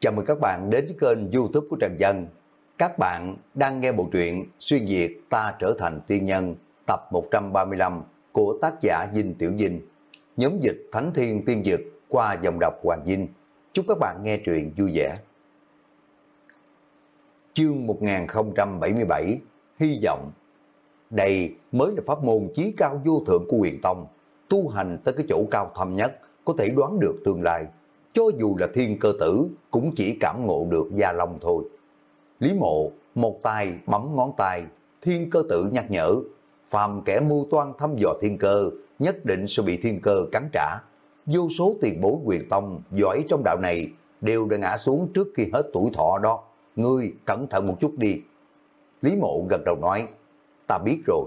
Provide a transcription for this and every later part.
Chào mừng các bạn đến với kênh youtube của Trần Dân. Các bạn đang nghe bộ truyện Xuyên Việt Ta Trở Thành Tiên Nhân, tập 135 của tác giả Dinh Tiểu Dinh. Nhóm dịch Thánh Thiên Tiên Dược qua dòng đọc Hoàng Dinh. Chúc các bạn nghe truyện vui vẻ. Chương 1077 Hy vọng Đây mới là pháp môn chí cao vô thượng của huyền tông. Tu hành tới cái chỗ cao thâm nhất có thể đoán được tương lai cho dù là thiên cơ tử cũng chỉ cảm ngộ được gia long thôi. Lý mộ, một tay bấm ngón tay, thiên cơ tử nhắc nhở, phàm kẻ mưu toan thăm dò thiên cơ, nhất định sẽ bị thiên cơ cắn trả. Vô số tiền bối quyền tông giỏi trong đạo này đều đã ngã xuống trước khi hết tuổi thọ đó. Ngươi cẩn thận một chút đi. Lý mộ gật đầu nói, ta biết rồi.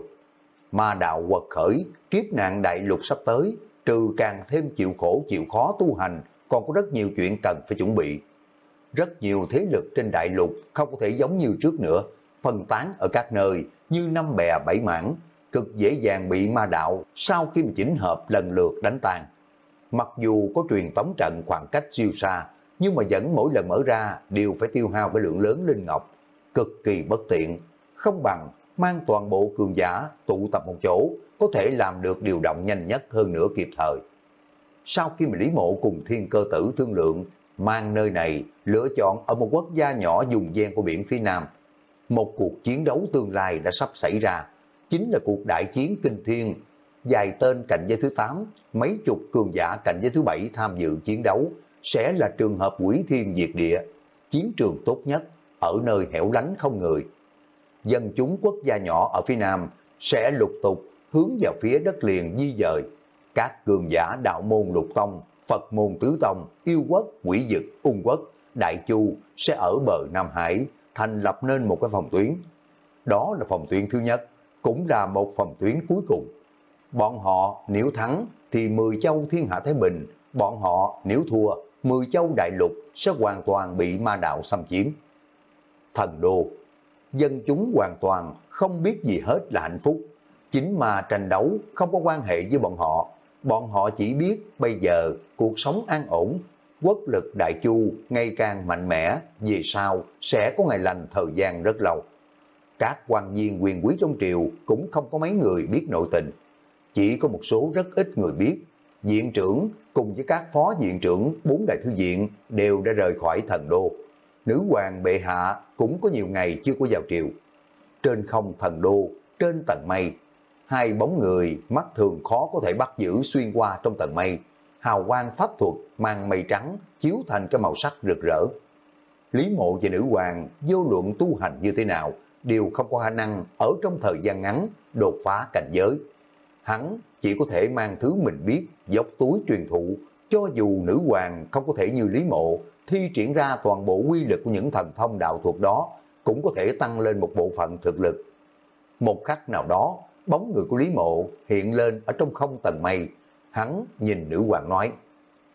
Ma đạo quật khởi, kiếp nạn đại lục sắp tới, trừ càng thêm chịu khổ chịu khó tu hành, còn có rất nhiều chuyện cần phải chuẩn bị. Rất nhiều thế lực trên đại lục không có thể giống như trước nữa, phân tán ở các nơi như năm bè bảy mảng, cực dễ dàng bị ma đạo sau khi mà chỉnh hợp lần lượt đánh tan. Mặc dù có truyền tống trận khoảng cách siêu xa, nhưng mà vẫn mỗi lần mở ra đều phải tiêu hao cái lượng lớn linh ngọc, cực kỳ bất tiện, không bằng mang toàn bộ cường giả tụ tập một chỗ, có thể làm được điều động nhanh nhất hơn nữa kịp thời sau khi mà Lý Mộ cùng thiên cơ tử thương lượng, mang nơi này lựa chọn ở một quốc gia nhỏ dùng gian của biển phía Nam. Một cuộc chiến đấu tương lai đã sắp xảy ra, chính là cuộc đại chiến kinh thiên, dài tên cạnh giới thứ 8, mấy chục cường giả cạnh giới thứ 7 tham dự chiến đấu, sẽ là trường hợp quỷ thiên diệt địa, chiến trường tốt nhất, ở nơi hẻo lánh không người. Dân chúng quốc gia nhỏ ở phía Nam sẽ lục tục hướng vào phía đất liền di dời, các cường giả đạo môn lục tông, Phật môn tứ tông, yêu quốc, quỷ dực, ung quốc, đại chu sẽ ở bờ Nam Hải thành lập nên một cái phòng tuyến. Đó là phòng tuyến thứ nhất, cũng là một phòng tuyến cuối cùng. Bọn họ nếu thắng thì 10 châu thiên hạ Thái Bình, bọn họ nếu thua, 10 châu đại lục sẽ hoàn toàn bị ma đạo xâm chiếm. Thần đô, dân chúng hoàn toàn không biết gì hết là hạnh phúc. Chính mà tranh đấu không có quan hệ với bọn họ, bọn họ chỉ biết bây giờ cuộc sống an ổn, quốc lực đại chu ngày càng mạnh mẽ, về sau sẽ có ngày lành thời gian rất lâu. Các quan viên quyền quý trong triều cũng không có mấy người biết nội tình, chỉ có một số rất ít người biết. Viện trưởng cùng với các phó viện trưởng bốn đại thư viện đều đã rời khỏi thần đô. Nữ hoàng bệ hạ cũng có nhiều ngày chưa có vào triều. Trên không thần đô, trên tầng mây, hai bóng người mắt thường khó có thể bắt giữ xuyên qua trong tầng mây, hào quang pháp thuật mang mây trắng chiếu thành cái màu sắc rực rỡ. Lý mộ và nữ hoàng vô luận tu hành như thế nào đều không có khả năng ở trong thời gian ngắn đột phá cảnh giới. Hắn chỉ có thể mang thứ mình biết dốc túi truyền thụ cho dù nữ hoàng không có thể như Lý Mộ thi triển ra toàn bộ quy lực của những thần thông đạo thuật đó cũng có thể tăng lên một bộ phận thực lực. Một khắc nào đó, bóng người của Lý Mộ hiện lên ở trong không tầng mây. Hắn nhìn nữ hoàng nói,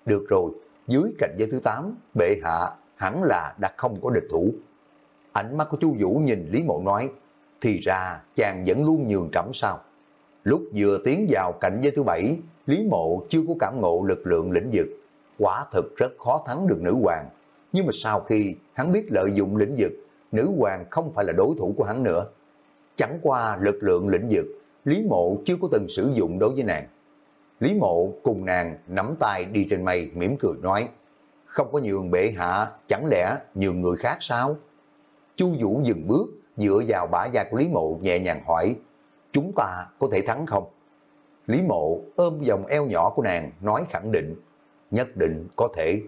được rồi, dưới cạnh giới thứ 8, bệ hạ hẳn là đã không có địch thủ. Ánh mắt của chu Vũ nhìn Lý Mộ nói, thì ra chàng vẫn luôn nhường trẫm sao. Lúc vừa tiến vào cạnh giới thứ bảy, Lý Mộ chưa có cảm ngộ lực lượng lĩnh vực, quả thực rất khó thắng được nữ hoàng. Nhưng mà sau khi hắn biết lợi dụng lĩnh vực, nữ hoàng không phải là đối thủ của hắn nữa. Chẳng qua lực lượng lĩnh vực, Lý Mộ chưa có từng sử dụng đối với nàng. Lý Mộ cùng nàng nắm tay đi trên mây mỉm cười nói, không có nhường bệ hạ, chẳng lẽ nhường người khác sao? Chu Vũ dừng bước, dựa vào bả vai của Lý Mộ nhẹ nhàng hỏi, chúng ta có thể thắng không? Lý Mộ ôm vòng eo nhỏ của nàng nói khẳng định, nhất định có thể.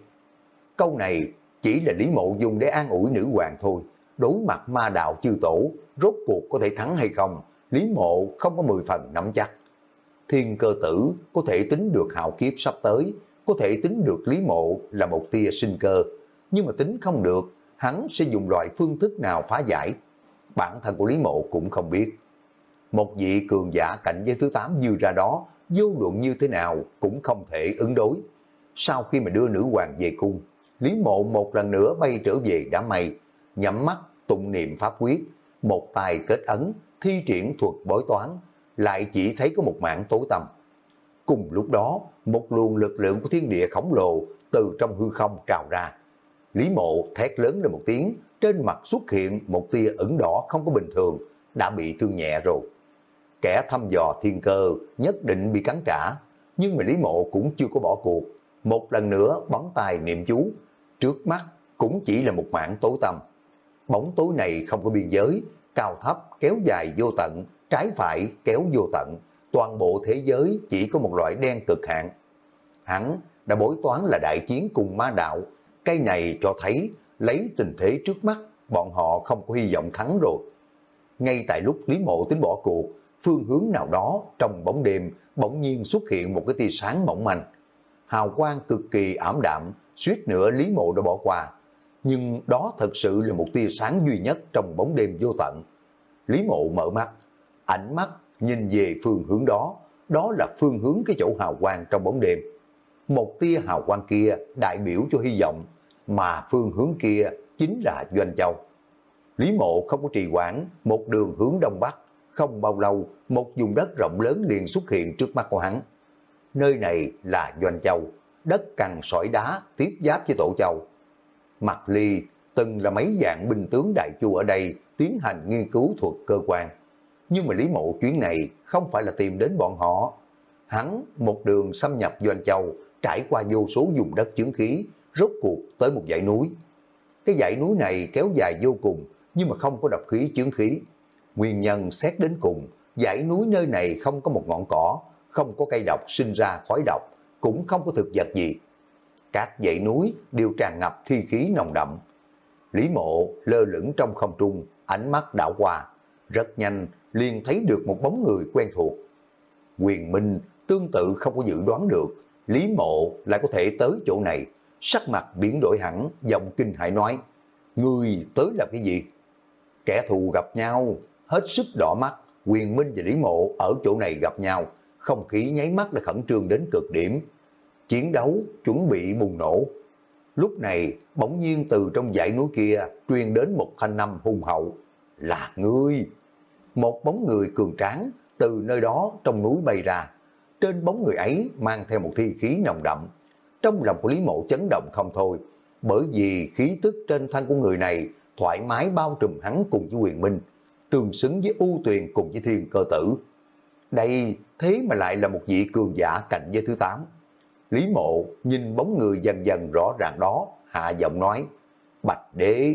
Câu này chỉ là Lý Mộ dùng để an ủi nữ hoàng thôi, đối mặt ma đạo chư tổ, rốt cuộc có thể thắng hay không, Lý Mộ không có 10 phần nắm chắc. Thiên cơ tử có thể tính được hào kiếp sắp tới, có thể tính được Lý Mộ là một tia sinh cơ, nhưng mà tính không được, hắn sẽ dùng loại phương thức nào phá giải. Bản thân của Lý Mộ cũng không biết. Một vị cường giả cạnh giới thứ 8 dư ra đó, vô luận như thế nào cũng không thể ứng đối. Sau khi mà đưa nữ hoàng về cung, Lý Mộ một lần nữa bay trở về đám mây, nhắm mắt tụng niệm pháp quyết, một tài kết ấn, thi triển thuật bói toán, lại chỉ thấy có một mạng tối tăm. Cùng lúc đó, một luồng lực lượng của thiên địa khổng lồ từ trong hư không trào ra. Lý mộ thét lớn lên một tiếng, trên mặt xuất hiện một tia ửng đỏ không có bình thường, đã bị thương nhẹ rồi. Kẻ thăm dò thiên cơ nhất định bị cắn trả, nhưng mà Lý mộ cũng chưa có bỏ cuộc. Một lần nữa bắn tài niệm chú, trước mắt cũng chỉ là một mảng tối tăm. Bóng tối này không có biên giới, cao thấp, kéo dài vô tận, trái phải kéo vô tận. Toàn bộ thế giới chỉ có một loại đen cực hạn. Hắn đã bối toán là đại chiến cùng ma đạo. Cây này cho thấy lấy tình thế trước mắt, bọn họ không có hy vọng thắng rồi. Ngay tại lúc Lý Mộ tính bỏ cuộc, phương hướng nào đó trong bóng đêm bỗng nhiên xuất hiện một cái tia sáng mỏng manh. Hào quang cực kỳ ảm đạm, suýt nữa Lý Mộ đã bỏ qua. Nhưng đó thật sự là một tia sáng duy nhất trong bóng đêm vô tận. Lý Mộ mở mắt, ánh mắt nhìn về phương hướng đó, đó là phương hướng cái chỗ hào quang trong bóng đêm. Một tia hào quang kia đại biểu cho hy vọng, mà phương hướng kia chính là Doanh Châu. Lý Mộ không có trì hoãn, một đường hướng đông bắc, không bao lâu một vùng đất rộng lớn liền xuất hiện trước mắt của hắn. Nơi này là Doanh Châu, đất cằn sỏi đá tiếp giáp với Tổ Châu. Mặt Ly từng là mấy dạng binh tướng đại chu ở đây tiến hành nghiên cứu thuật cơ quan. Nhưng mà Lý Mộ chuyến này không phải là tìm đến bọn họ. Hắn một đường xâm nhập Doanh Châu, trải qua vô số vùng đất chứng khí, rốt cuộc tới một dãy núi. Cái dãy núi này kéo dài vô cùng, nhưng mà không có độc khí chứng khí. Nguyên nhân xét đến cùng, dãy núi nơi này không có một ngọn cỏ, không có cây độc sinh ra khói độc, cũng không có thực vật gì. Các dãy núi đều tràn ngập thi khí nồng đậm. Lý mộ lơ lửng trong không trung, ánh mắt đảo qua, rất nhanh liền thấy được một bóng người quen thuộc. Quyền Minh tương tự không có dự đoán được, Lý Mộ lại có thể tới chỗ này, sắc mặt biến đổi hẳn, giọng kinh hại nói, Người tới là cái gì? Kẻ thù gặp nhau, hết sức đỏ mắt, Quyền Minh và Lý Mộ ở chỗ này gặp nhau, không khí nháy mắt đã khẩn trương đến cực điểm. Chiến đấu chuẩn bị bùng nổ. Lúc này, bỗng nhiên từ trong dãy núi kia truyền đến một thanh năm hùng hậu. Là ngươi! Một bóng người cường tráng từ nơi đó trong núi bay ra. Trên bóng người ấy mang theo một thi khí nồng đậm. Trong lòng của Lý Mộ chấn động không thôi, bởi vì khí tức trên thân của người này thoải mái bao trùm hắn cùng với quyền minh, tương xứng với ưu tuyền cùng với thiên cơ tử. Đây thế mà lại là một vị cường giả cạnh với thứ tám. Lý mộ nhìn bóng người dần dần rõ ràng đó, hạ giọng nói, Bạch đế.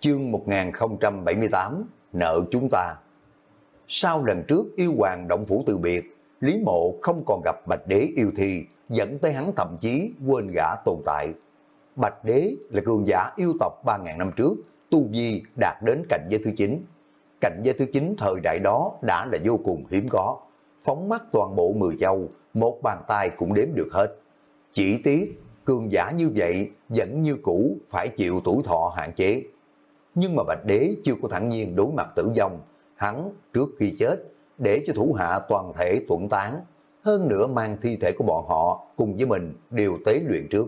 Chương 1078, nợ chúng ta. Sau lần trước yêu hoàng động phủ từ biệt, Lý mộ không còn gặp Bạch đế yêu thi, dẫn tới hắn thậm chí quên gã tồn tại. Bạch đế là cường giả yêu tộc 3.000 năm trước, tu vi đạt đến cảnh giới thứ 9. Cảnh giới thứ 9 thời đại đó đã là vô cùng hiếm có. Phóng mắt toàn bộ 10 châu, một bàn tay cũng đếm được hết. Chỉ tiếc, cường giả như vậy vẫn như cũ phải chịu tuổi thọ hạn chế. Nhưng mà Bạch Đế chưa có thẳng nhiên đối mặt tử vong, hắn trước khi chết để cho thủ hạ toàn thể tuẩn tán, hơn nữa mang thi thể của bọn họ cùng với mình đều tế luyện trước.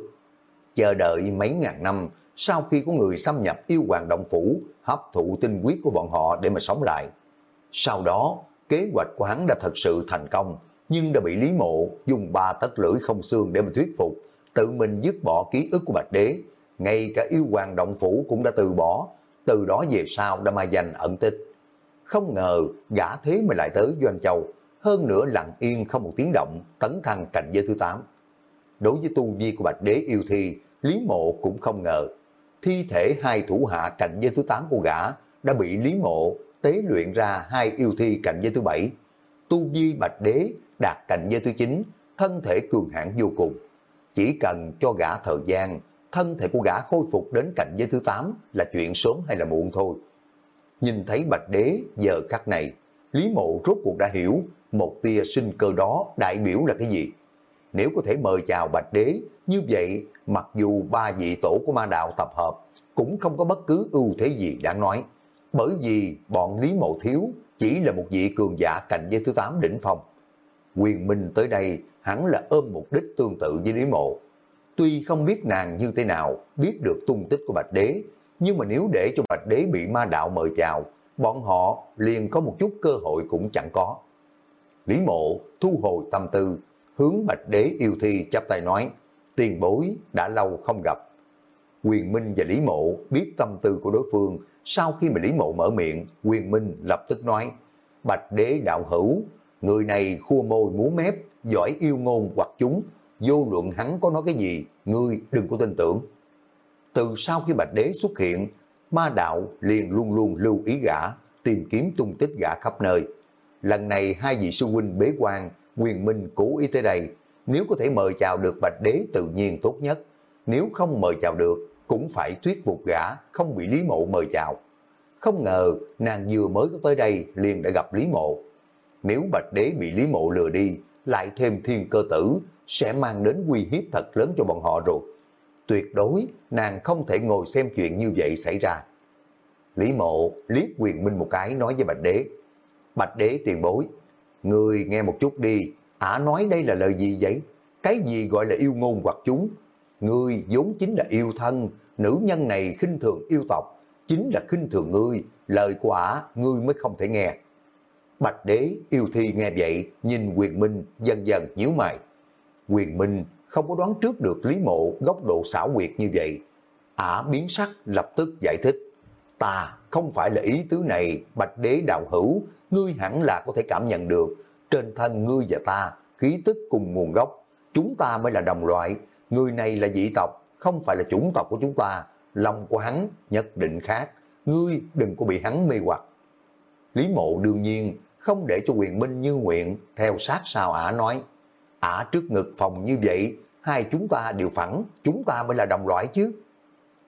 Chờ đợi mấy ngàn năm, sau khi có người xâm nhập yêu hoàng động phủ, hấp thụ tinh huyết của bọn họ để mà sống lại. Sau đó, kế hoạch của hắn đã thật sự thành công, nhưng đã bị Lý Mộ dùng ba tất lưỡi không xương để mà thuyết phục, tự mình dứt bỏ ký ức của Bạch Đế. Ngay cả yêu hoàng động phủ cũng đã từ bỏ, từ đó về sau đã mai danh ẩn tích. Không ngờ gã thế mà lại tới Doanh Châu, hơn nữa lặng yên không một tiếng động, tấn thăng cảnh giới thứ 8. Đối với tu vi của Bạch Đế yêu thi, Lý Mộ cũng không ngờ, thi thể hai thủ hạ cảnh giới thứ 8 của gã đã bị Lý Mộ tế luyện ra hai yêu thi cảnh giới thứ 7. Tu vi Bạch Đế đạt cảnh giới thứ 9, thân thể cường hãn vô cùng. Chỉ cần cho gã thời gian, thân thể của gã khôi phục đến cảnh giới thứ 8 là chuyện sớm hay là muộn thôi. Nhìn thấy Bạch Đế giờ khắc này, Lý Mộ rốt cuộc đã hiểu một tia sinh cơ đó đại biểu là cái gì. Nếu có thể mời chào Bạch Đế, như vậy mặc dù ba vị tổ của ma đạo tập hợp, cũng không có bất cứ ưu thế gì đáng nói. Bởi vì bọn Lý Mộ Thiếu chỉ là một vị cường giả cảnh giới thứ 8 đỉnh phong. Quyền Minh tới đây hẳn là ôm mục đích tương tự với Lý Mộ. Tuy không biết nàng như thế nào, biết được tung tích của Bạch Đế, nhưng mà nếu để cho Bạch Đế bị ma đạo mời chào, bọn họ liền có một chút cơ hội cũng chẳng có. Lý Mộ thu hồi tâm tư, hướng Bạch Đế yêu thi chắp tay nói, tiền bối đã lâu không gặp. Quyền Minh và Lý Mộ biết tâm tư của đối phương, sau khi mà Lý Mộ mở miệng, Quyền Minh lập tức nói, Bạch đế đạo hữu, người này khua môi múa mép, giỏi yêu ngôn hoặc chúng, vô luận hắn có nói cái gì, ngươi đừng có tin tưởng. Từ sau khi Bạch đế xuất hiện, ma đạo liền luôn luôn lưu ý gã, tìm kiếm tung tích gã khắp nơi. Lần này hai vị sư huynh bế quan, Quyền Minh cố ý tới đây, nếu có thể mời chào được Bạch Đế tự nhiên tốt nhất, nếu không mời chào được, cũng phải thuyết phục gã, không bị Lý Mộ mời chào. Không ngờ, nàng vừa mới có tới đây liền đã gặp Lý Mộ. Nếu Bạch Đế bị Lý Mộ lừa đi, lại thêm thiên cơ tử, sẽ mang đến uy hiếp thật lớn cho bọn họ rồi. Tuyệt đối, nàng không thể ngồi xem chuyện như vậy xảy ra. Lý Mộ liếc quyền minh một cái nói với Bạch Đế. Bạch Đế tiền bối, người nghe một chút đi, ả nói đây là lời gì vậy? Cái gì gọi là yêu ngôn hoặc chúng? Ngươi vốn chính là yêu thân, nữ nhân này khinh thường yêu tộc, chính là khinh thường ngươi, lời của ả ngươi mới không thể nghe. Bạch đế yêu thi nghe vậy, nhìn quyền minh dần dần nhíu mày. Quyền minh không có đoán trước được Lý Mộ góc độ xảo quyệt như vậy. Ả biến sắc lập tức giải thích. Ta không phải là ý tứ này, bạch đế đạo hữu, ngươi hẳn là có thể cảm nhận được. Trên thân ngươi và ta, khí tức cùng nguồn gốc, chúng ta mới là đồng loại. Người này là dị tộc, không phải là chủng tộc của chúng ta. Lòng của hắn nhất định khác, ngươi đừng có bị hắn mê hoặc. Lý mộ đương nhiên không để cho quyền minh như nguyện, theo sát sao ả nói. Ả trước ngực phòng như vậy, hai chúng ta đều phẳng, chúng ta mới là đồng loại chứ.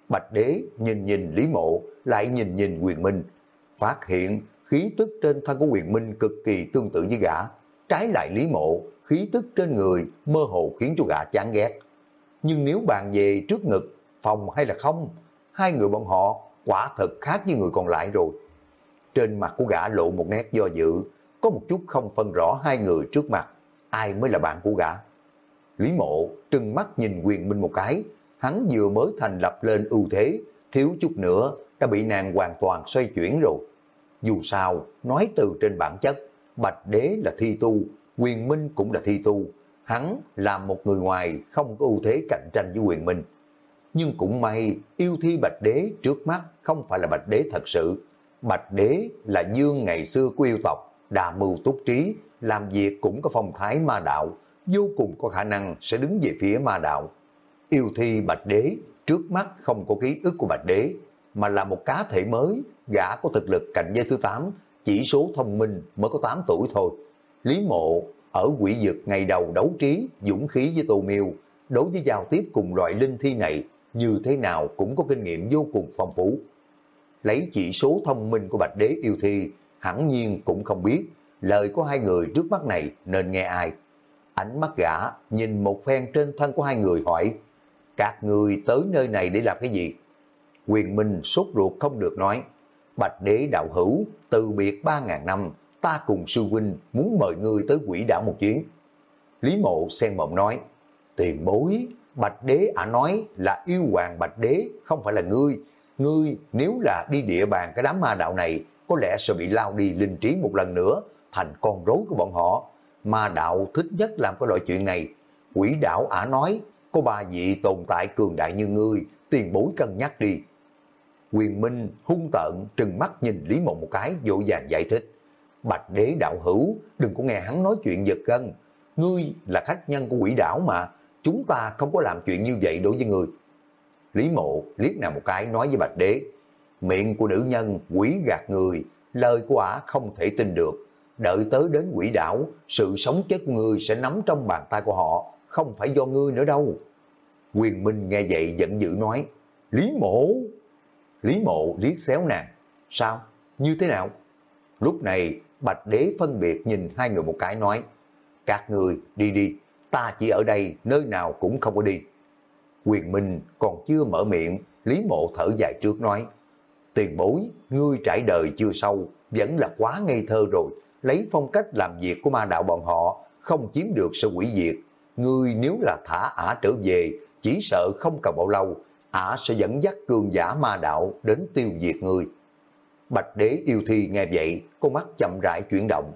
Bạch đế nhìn nhìn Lý Mộ, lại nhìn nhìn quyền minh, phát hiện khí tức trên thân của quyền minh cực kỳ tương tự với gã. Trái lại Lý Mộ, khí tức trên người mơ hồ khiến cho gã chán ghét. Nhưng nếu bàn về trước ngực, phòng hay là không, hai người bọn họ quả thật khác với người còn lại rồi. Trên mặt của gã lộ một nét do dự, có một chút không phân rõ hai người trước mặt, ai mới là bạn của gã. Lý mộ trừng mắt nhìn quyền minh một cái, hắn vừa mới thành lập lên ưu thế, thiếu chút nữa đã bị nàng hoàn toàn xoay chuyển rồi. Dù sao, nói từ trên bản chất, Bạch Đế là thi tu, quyền minh cũng là thi tu. Hắn là một người ngoài không có ưu thế cạnh tranh với quyền minh. Nhưng cũng may, yêu thi Bạch Đế trước mắt không phải là Bạch Đế thật sự. Bạch Đế là dương ngày xưa của yêu tộc, đà mưu túc trí, làm việc cũng có phong thái ma đạo, vô cùng có khả năng sẽ đứng về phía ma đạo. Yêu thi Bạch Đế trước mắt không có ký ức của Bạch Đế, mà là một cá thể mới, gã có thực lực cạnh giới thứ 8, chỉ số thông minh mới có 8 tuổi thôi. Lý Mộ ở quỷ dực ngày đầu đấu trí, dũng khí với Tô Miêu, đối với giao tiếp cùng loại linh thi này, như thế nào cũng có kinh nghiệm vô cùng phong phú. Lấy chỉ số thông minh của Bạch Đế yêu thi, hẳn nhiên cũng không biết lời của hai người trước mắt này nên nghe ai. Ánh mắt gã nhìn một phen trên thân của hai người hỏi, các người tới nơi này để làm cái gì? Quyền Minh sốt ruột không được nói, Bạch Đế đạo hữu, từ biệt ba ngàn năm, ta cùng sư huynh muốn mời ngươi tới quỷ đảo một chuyến. Lý mộ sen mộng nói, tiền bối, Bạch Đế ả nói là yêu hoàng Bạch Đế, không phải là ngươi. Ngươi nếu là đi địa bàn cái đám ma đạo này, có lẽ sẽ bị lao đi linh trí một lần nữa, thành con rối của bọn họ. Ma đạo thích nhất làm cái loại chuyện này. Quỷ đạo ả nói, có ba vị tồn tại cường đại như ngươi, tiền bối cân nhắc đi. Quyền Minh hung tợn trừng mắt nhìn Lý Mộng một cái, dỗ dàng giải thích. Bạch đế đạo hữu, đừng có nghe hắn nói chuyện giật gân. Ngươi là khách nhân của quỷ đảo mà, chúng ta không có làm chuyện như vậy đối với ngươi. Lý mộ liếc nào một cái nói với bạch đế, miệng của nữ nhân quỷ gạt người, lời của ả không thể tin được. Đợi tới đến quỷ đảo, sự sống chết của ngươi sẽ nắm trong bàn tay của họ, không phải do ngươi nữa đâu. Quyền Minh nghe vậy giận dữ nói, Lý mộ. Lý mộ liếc xéo nàng, sao, như thế nào? Lúc này, Bạch Đế phân biệt nhìn hai người một cái nói, các người đi đi, ta chỉ ở đây, nơi nào cũng không có đi. Quyền Minh còn chưa mở miệng, Lý Mộ thở dài trước nói, tiền bối, ngươi trải đời chưa sâu, vẫn là quá ngây thơ rồi, lấy phong cách làm việc của ma đạo bọn họ, không chiếm được sự quỷ diệt. Ngươi nếu là thả ả trở về, chỉ sợ không cần bao lâu, ả sẽ dẫn dắt cường giả ma đạo đến tiêu diệt ngươi. Bạch đế yêu thi nghe vậy, con mắt chậm rãi chuyển động.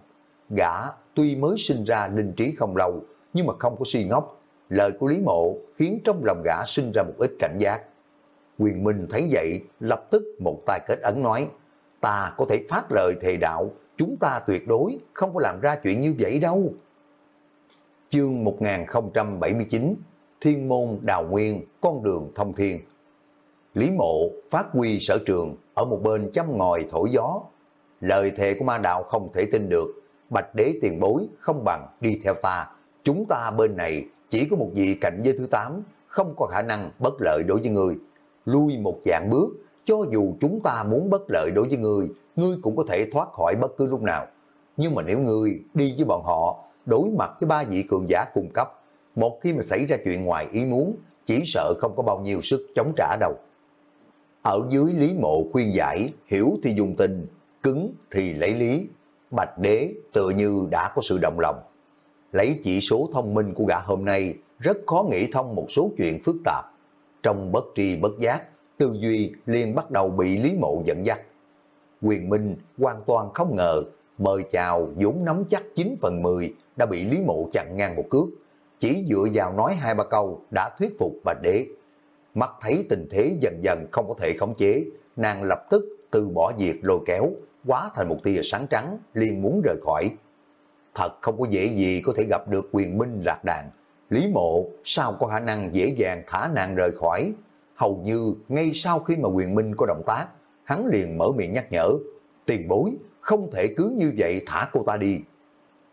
Gã tuy mới sinh ra linh trí không lâu, nhưng mà không có suy ngốc. Lời của Lý Mộ khiến trong lòng gã sinh ra một ít cảnh giác. Quyền Minh thấy vậy, lập tức một tay kết ấn nói, ta có thể phát lời thề đạo, chúng ta tuyệt đối không có làm ra chuyện như vậy đâu. Chương 1079 Thiên môn đào nguyên, con đường thông thiên Lý mộ phát huy sở trường ở một bên chăm ngòi thổi gió. Lời thề của ma đạo không thể tin được, bạch đế tiền bối không bằng đi theo ta. Chúng ta bên này chỉ có một vị cạnh giới thứ 8, không có khả năng bất lợi đối với người. Lui một dạng bước, cho dù chúng ta muốn bất lợi đối với người, ngươi cũng có thể thoát khỏi bất cứ lúc nào. Nhưng mà nếu ngươi đi với bọn họ, đối mặt với ba vị cường giả cung cấp, một khi mà xảy ra chuyện ngoài ý muốn, chỉ sợ không có bao nhiêu sức chống trả đâu. Ở dưới Lý Mộ khuyên giải, hiểu thì dùng tình, cứng thì lấy lý. Bạch đế tự như đã có sự động lòng. Lấy chỉ số thông minh của gã hôm nay, rất khó nghĩ thông một số chuyện phức tạp. Trong bất tri bất giác, tư duy liền bắt đầu bị Lý Mộ dẫn dắt. Quyền Minh hoàn toàn không ngờ, mời chào vốn nắm chắc 9 phần 10 đã bị Lý Mộ chặn ngang một cước. Chỉ dựa vào nói hai ba câu đã thuyết phục bà Đế. Mắt thấy tình thế dần dần không có thể khống chế, nàng lập tức từ bỏ việc lôi kéo, quá thành một tia sáng trắng, liền muốn rời khỏi. Thật không có dễ gì có thể gặp được quyền minh lạc đàn. Lý mộ sao có khả năng dễ dàng thả nàng rời khỏi. Hầu như ngay sau khi mà quyền minh có động tác, hắn liền mở miệng nhắc nhở. Tiền bối, không thể cứ như vậy thả cô ta đi.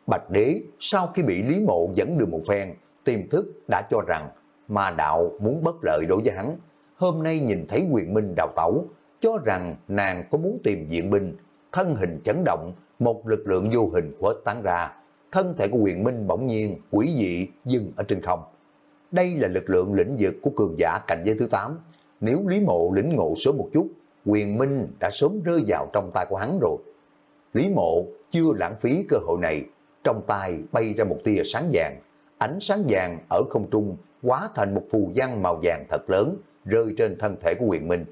Bạch đế sau khi bị Lý mộ dẫn đường một phen, tiềm thức đã cho rằng mà đạo muốn bất lợi đối với hắn. Hôm nay nhìn thấy quyền minh đào tẩu, cho rằng nàng có muốn tìm diện binh, thân hình chấn động, một lực lượng vô hình khuếch tán ra. Thân thể của quyền minh bỗng nhiên, quỷ dị, dừng ở trên không. Đây là lực lượng lĩnh vực của cường giả cảnh giới thứ 8. Nếu Lý Mộ lĩnh ngộ sớm một chút, quyền minh đã sớm rơi vào trong tay của hắn rồi. Lý Mộ chưa lãng phí cơ hội này, trong tay bay ra một tia sáng vàng. Ánh sáng vàng ở không trung hóa thành một phù văn màu vàng thật lớn, rơi trên thân thể của quyền minh.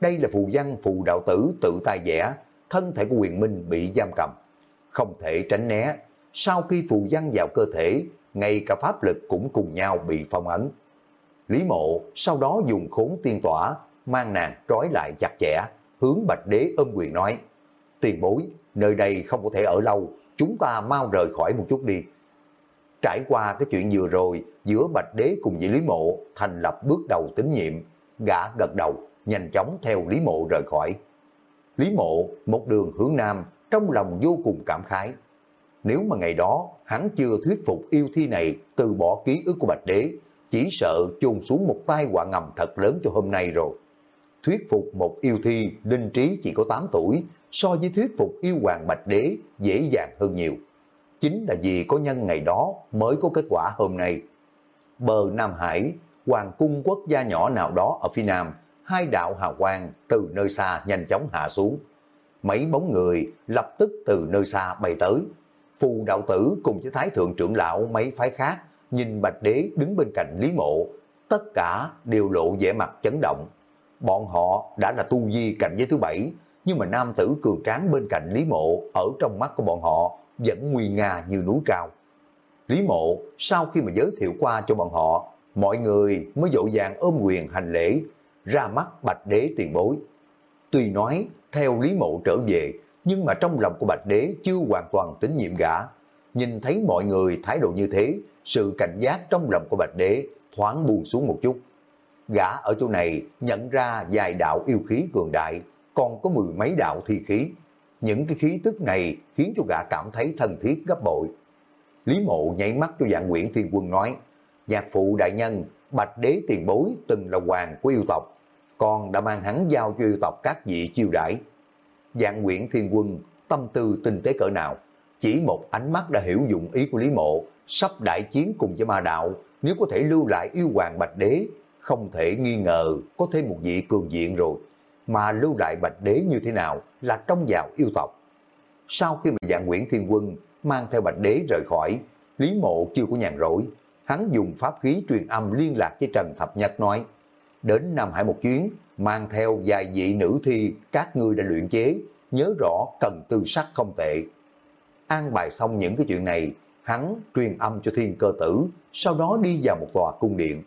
Đây là phù văn phù đạo tử tự tay vẽ, thân thể của quyền minh bị giam cầm. Không thể tránh né, sau khi phù văn vào cơ thể, ngay cả pháp lực cũng cùng nhau bị phong ấn. Lý mộ sau đó dùng khốn tiên tỏa, mang nàng trói lại chặt chẽ, hướng bạch đế ôm quyền nói, tiền bối, nơi đây không có thể ở lâu, chúng ta mau rời khỏi một chút đi. Trải qua cái chuyện vừa rồi, giữa Bạch Đế cùng với Lý Mộ thành lập bước đầu tín nhiệm, gã gật đầu, nhanh chóng theo Lý Mộ rời khỏi. Lý Mộ, một đường hướng Nam, trong lòng vô cùng cảm khái. Nếu mà ngày đó hắn chưa thuyết phục yêu thi này từ bỏ ký ức của Bạch Đế, chỉ sợ chôn xuống một tai họa ngầm thật lớn cho hôm nay rồi. Thuyết phục một yêu thi linh trí chỉ có 8 tuổi, so với thuyết phục yêu hoàng Bạch Đế dễ dàng hơn nhiều. Chính là vì có nhân ngày đó mới có kết quả hôm nay. Bờ Nam Hải, hoàng cung quốc gia nhỏ nào đó ở phía Nam, hai đạo hào quang từ nơi xa nhanh chóng hạ xuống. Mấy bóng người lập tức từ nơi xa bay tới. Phù đạo tử cùng với thái thượng trưởng lão mấy phái khác nhìn Bạch Đế đứng bên cạnh Lý Mộ, tất cả đều lộ vẻ mặt chấn động. Bọn họ đã là tu vi cạnh giới thứ bảy, nhưng mà nam tử cường tráng bên cạnh Lý Mộ ở trong mắt của bọn họ vẫn nguy nga như núi cao. Lý Mộ sau khi mà giới thiệu qua cho bọn họ, mọi người mới dội vàng ôm quyền hành lễ, ra mắt Bạch Đế tiền bối. Tuy nói theo Lý Mộ trở về, nhưng mà trong lòng của Bạch Đế chưa hoàn toàn tín nhiệm gã. Nhìn thấy mọi người thái độ như thế, sự cảnh giác trong lòng của Bạch Đế thoáng buồn xuống một chút. Gã ở chỗ này nhận ra vài đạo yêu khí cường đại, còn có mười mấy đạo thi khí. Những cái khí tức này khiến cho gã cảm thấy thân thiết gấp bội. Lý mộ nhảy mắt cho dạng quyển thiên quân nói, nhạc phụ đại nhân, bạch đế tiền bối từng là hoàng của yêu tộc, còn đã mang hắn giao cho yêu tộc các vị chiêu đãi. Dạng Nguyễn thiên quân tâm tư tinh tế cỡ nào, chỉ một ánh mắt đã hiểu dụng ý của Lý Mộ, sắp đại chiến cùng với ma đạo, nếu có thể lưu lại yêu hoàng bạch đế, không thể nghi ngờ có thêm một vị cường diện rồi mà lưu lại bạch đế như thế nào là trong vào yêu tộc. Sau khi mà dạng Nguyễn Thiên Quân mang theo bạch đế rời khỏi, Lý Mộ chưa có nhàn rỗi, hắn dùng pháp khí truyền âm liên lạc với Trần Thập Nhật nói, đến Nam Hải một chuyến, mang theo vài vị nữ thi các ngươi đã luyện chế, nhớ rõ cần tư sắc không tệ. An bài xong những cái chuyện này, hắn truyền âm cho thiên cơ tử, sau đó đi vào một tòa cung điện.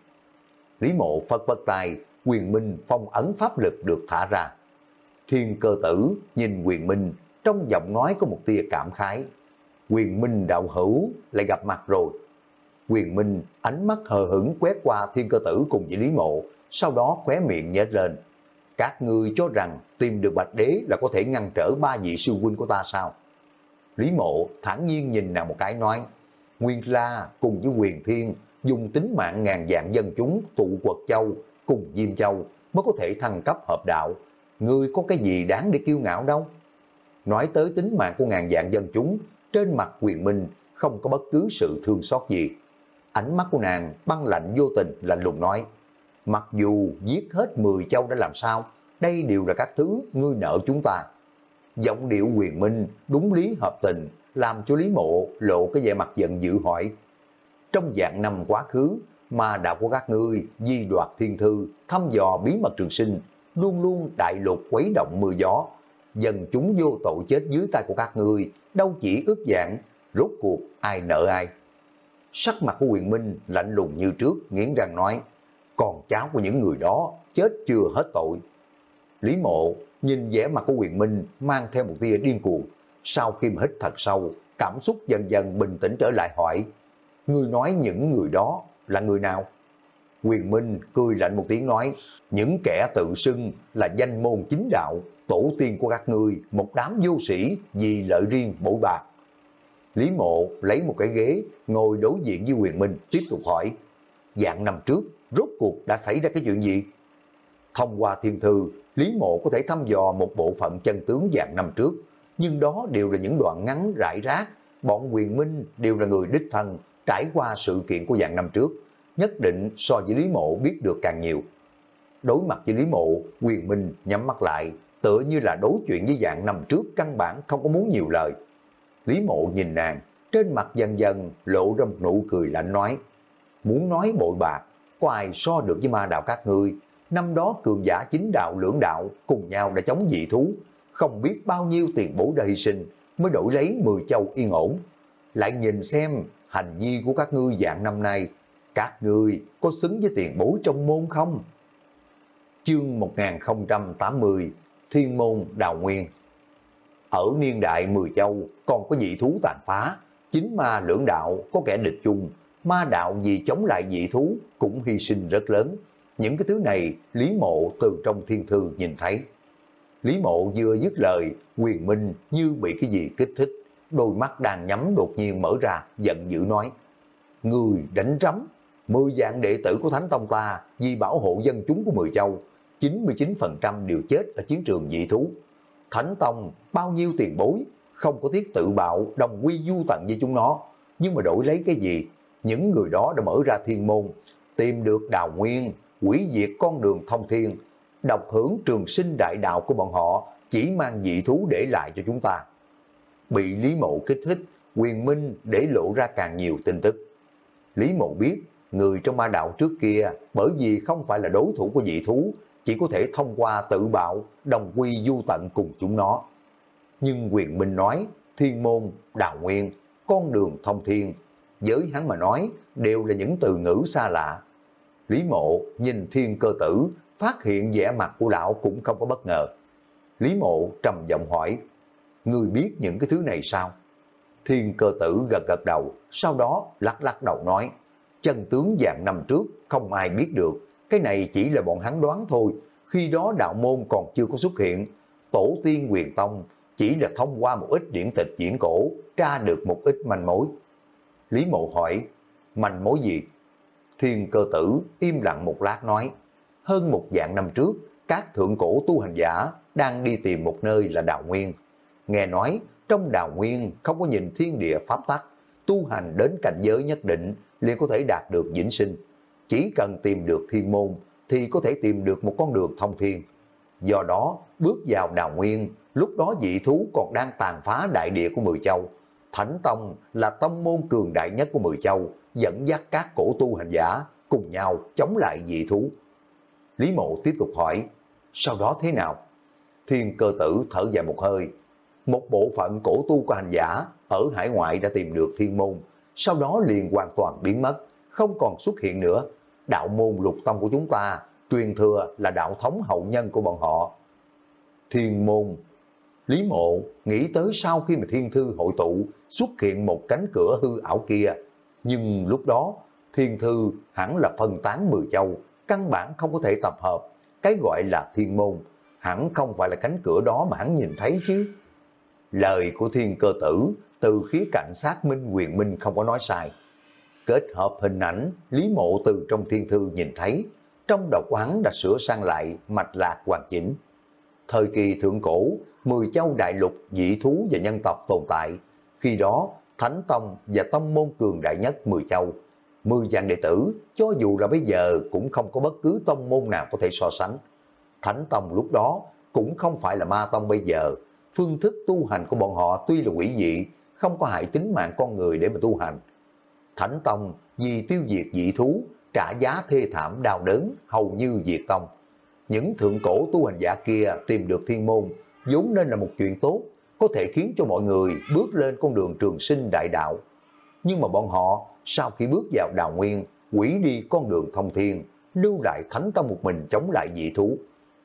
Lý mộ phật vật tài, quyền minh phong ấn pháp lực được thả ra. Thiên cơ tử nhìn quyền minh, trong giọng nói có một tia cảm khái. Quyền minh đạo hữu lại gặp mặt rồi. Quyền minh ánh mắt hờ hững quét qua thiên cơ tử cùng với Lý Mộ, sau đó khóe miệng nhếch lên. Các ngươi cho rằng tìm được bạch đế là có thể ngăn trở ba vị sư huynh của ta sao? Lý Mộ thản nhiên nhìn nàng một cái nói, Nguyên La cùng với Quyền Thiên dùng tính mạng ngàn dạng dân chúng tụ quật châu cùng Diêm Châu mới có thể thăng cấp hợp đạo. Ngươi có cái gì đáng để kiêu ngạo đâu? Nói tới tính mạng của ngàn dạng dân chúng, trên mặt quyền minh không có bất cứ sự thương xót gì. Ánh mắt của nàng băng lạnh vô tình lạnh lùng nói, mặc dù giết hết 10 châu đã làm sao, đây đều là các thứ ngươi nợ chúng ta. Giọng điệu quyền minh đúng lý hợp tình, làm cho Lý Mộ lộ cái vẻ mặt giận dữ hỏi. Trong dạng năm quá khứ, mà đạo của các ngươi di đoạt thiên thư, thăm dò bí mật trường sinh, luôn luôn đại lục quấy động mưa gió. Dần chúng vô tội chết dưới tay của các ngươi, đâu chỉ ước dạng, rốt cuộc ai nợ ai. Sắc mặt của quyền minh lạnh lùng như trước, nghiến răng nói, còn cháu của những người đó chết chưa hết tội. Lý mộ nhìn vẻ mặt của quyền minh mang theo một tia điên cuồng, sau khi mà hít thật sâu, cảm xúc dần dần bình tĩnh trở lại hỏi, Ngươi nói những người đó là người nào? Quyền Minh cười lạnh một tiếng nói, những kẻ tự xưng là danh môn chính đạo, tổ tiên của các ngươi, một đám vô sĩ vì lợi riêng bội bạc. Lý Mộ lấy một cái ghế, ngồi đối diện với Quyền Minh, tiếp tục hỏi, dạng năm trước, rốt cuộc đã xảy ra cái chuyện gì? Thông qua thiên thư, Lý Mộ có thể thăm dò một bộ phận chân tướng dạng năm trước, nhưng đó đều là những đoạn ngắn rải rác, bọn quyền minh đều là người đích thân trải qua sự kiện của dạng năm trước, nhất định so với Lý Mộ biết được càng nhiều. Đối mặt với Lý Mộ, quyền minh nhắm mắt lại, tựa như là đối chuyện với dạng năm trước căn bản không có muốn nhiều lời. Lý Mộ nhìn nàng, trên mặt dần dần lộ ra một nụ cười lạnh nói, muốn nói bội bạc, có ai so được với ma đạo các ngươi, năm đó cường giả chính đạo lưỡng đạo cùng nhau đã chống dị thú, không biết bao nhiêu tiền bối đã hy sinh mới đổi lấy 10 châu yên ổn. Lại nhìn xem hành vi của các ngươi dạng năm nay, các ngươi có xứng với tiền bối trong môn không? Chương 1080 Thiên môn Đào Nguyên ở niên đại Mười Châu còn có dị thú tàn phá, chính ma lưỡng đạo có kẻ địch chung, ma đạo vì chống lại dị thú cũng hy sinh rất lớn. Những cái thứ này Lý Mộ từ trong thiên thư nhìn thấy. Lý Mộ vừa dứt lời, quyền minh như bị cái gì kích thích, đôi mắt đang nhắm đột nhiên mở ra, giận dữ nói. Người đánh rắm, mười dạng đệ tử của Thánh Tông ta vì bảo hộ dân chúng của Mười Châu, 99% đều chết ở chiến trường dị thú. Thánh Tông bao nhiêu tiền bối, không có thiết tự bạo đồng quy du tận với chúng nó. Nhưng mà đổi lấy cái gì? Những người đó đã mở ra thiên môn, tìm được đào nguyên, quỷ diệt con đường thông thiên, độc hưởng trường sinh đại đạo của bọn họ chỉ mang dị thú để lại cho chúng ta. Bị Lý Mộ kích thích, quyền minh để lộ ra càng nhiều tin tức. Lý Mộ biết, người trong ma đạo trước kia bởi vì không phải là đối thủ của dị thú, chỉ có thể thông qua tự bạo, đồng quy du tận cùng chúng nó. Nhưng quyền minh nói, thiên môn, đào nguyên, con đường thông thiên, với hắn mà nói đều là những từ ngữ xa lạ. Lý mộ nhìn thiên cơ tử phát hiện vẻ mặt của lão cũng không có bất ngờ. Lý mộ trầm giọng hỏi, người biết những cái thứ này sao? Thiên cơ tử gật gật đầu, sau đó lắc lắc đầu nói, chân tướng dạng năm trước không ai biết được, cái này chỉ là bọn hắn đoán thôi, khi đó đạo môn còn chưa có xuất hiện, tổ tiên quyền tông chỉ là thông qua một ít điển tịch diễn cổ, tra được một ít manh mối. Lý mộ hỏi, manh mối gì? Thiên cơ tử im lặng một lát nói, hơn một dạng năm trước, các thượng cổ tu hành giả đang đi tìm một nơi là Đào Nguyên. Nghe nói, trong Đào Nguyên không có nhìn thiên địa pháp tắc, tu hành đến cảnh giới nhất định liền có thể đạt được vĩnh sinh. Chỉ cần tìm được thiên môn thì có thể tìm được một con đường thông thiên. Do đó, bước vào Đào Nguyên, lúc đó dị thú còn đang tàn phá đại địa của Mười Châu. Thánh Tông là tông môn cường đại nhất của Mười Châu, dẫn dắt các cổ tu hành giả cùng nhau chống lại dị thú. Lý Mộ tiếp tục hỏi, sau đó thế nào? Thiên cơ tử thở dài một hơi. Một bộ phận cổ tu của hành giả ở hải ngoại đã tìm được thiên môn, sau đó liền hoàn toàn biến mất, không còn xuất hiện nữa. Đạo môn lục tông của chúng ta truyền thừa là đạo thống hậu nhân của bọn họ. Thiên môn Lý mộ nghĩ tới sau khi mà thiên thư hội tụ xuất hiện một cánh cửa hư ảo kia. Nhưng lúc đó thiên thư hẳn là phân tán mười châu, căn bản không có thể tập hợp. Cái gọi là thiên môn hẳn không phải là cánh cửa đó mà hắn nhìn thấy chứ. Lời của thiên cơ tử từ khía cạnh sát minh quyền minh không có nói sai. Kết hợp hình ảnh Lý Mộ từ trong thiên thư nhìn thấy, trong đầu quán đã sửa sang lại mạch lạc hoàn chỉnh. Thời kỳ thượng cổ, mười châu đại lục, dị thú và nhân tộc tồn tại. Khi đó, Thánh Tông và Tông môn cường đại nhất mười châu. Mười vạn đệ tử, cho dù là bây giờ cũng không có bất cứ tông môn nào có thể so sánh. Thánh Tông lúc đó cũng không phải là ma tông bây giờ. Phương thức tu hành của bọn họ tuy là quỷ dị, không có hại tính mạng con người để mà tu hành. Thánh Tông vì tiêu diệt dị thú, trả giá thê thảm đau đớn hầu như diệt tông. Những thượng cổ tu hành giả kia tìm được thiên môn, vốn nên là một chuyện tốt, có thể khiến cho mọi người bước lên con đường trường sinh đại đạo. Nhưng mà bọn họ sau khi bước vào đào nguyên, quỷ đi con đường thông thiên, lưu lại Thánh Tông một mình chống lại dị thú.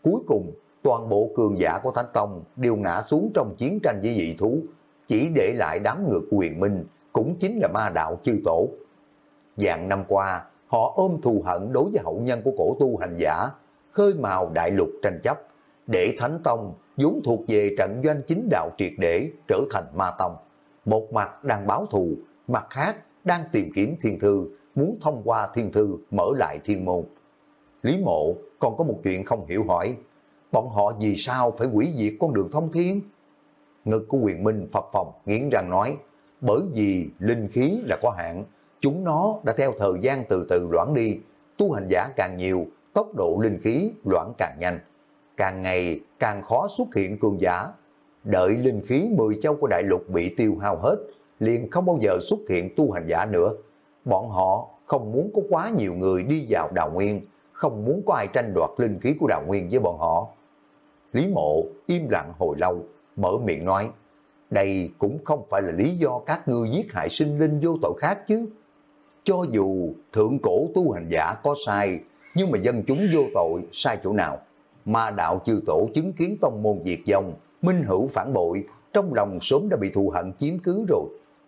Cuối cùng, toàn bộ cường giả của Thánh Tông đều ngã xuống trong chiến tranh với dị thú, chỉ để lại đám ngược quyền minh, cũng chính là ma đạo chư tổ. Dạng năm qua, họ ôm thù hận đối với hậu nhân của cổ tu hành giả, khơi mào đại lục tranh chấp, để Thánh Tông vốn thuộc về trận doanh chính đạo triệt để trở thành ma tông. Một mặt đang báo thù, mặt khác đang tìm kiếm thiên thư, muốn thông qua thiên thư mở lại thiên môn. Lý mộ còn có một chuyện không hiểu hỏi, bọn họ vì sao phải quỷ diệt con đường thông thiên? Ngực của quyền minh phật phòng nghiến răng nói, bởi vì linh khí là có hạn, chúng nó đã theo thời gian từ từ loãng đi, tu hành giả càng nhiều, tốc độ linh khí loãng càng nhanh, càng ngày càng khó xuất hiện cường giả. Đợi linh khí 10 châu của đại lục bị tiêu hao hết, liền không bao giờ xuất hiện tu hành giả nữa. Bọn họ không muốn có quá nhiều người đi vào đào nguyên, không muốn có ai tranh đoạt linh khí của đào nguyên với bọn họ. Lý mộ im lặng hồi lâu, mở miệng nói, đây cũng không phải là lý do các ngươi giết hại sinh linh vô tội khác chứ. Cho dù thượng cổ tu hành giả có sai, nhưng mà dân chúng vô tội sai chỗ nào? Ma đạo chư tổ chứng kiến tông môn diệt vong, minh hữu phản bội, trong lòng sớm đã bị thù hận chiếm cứ rồi.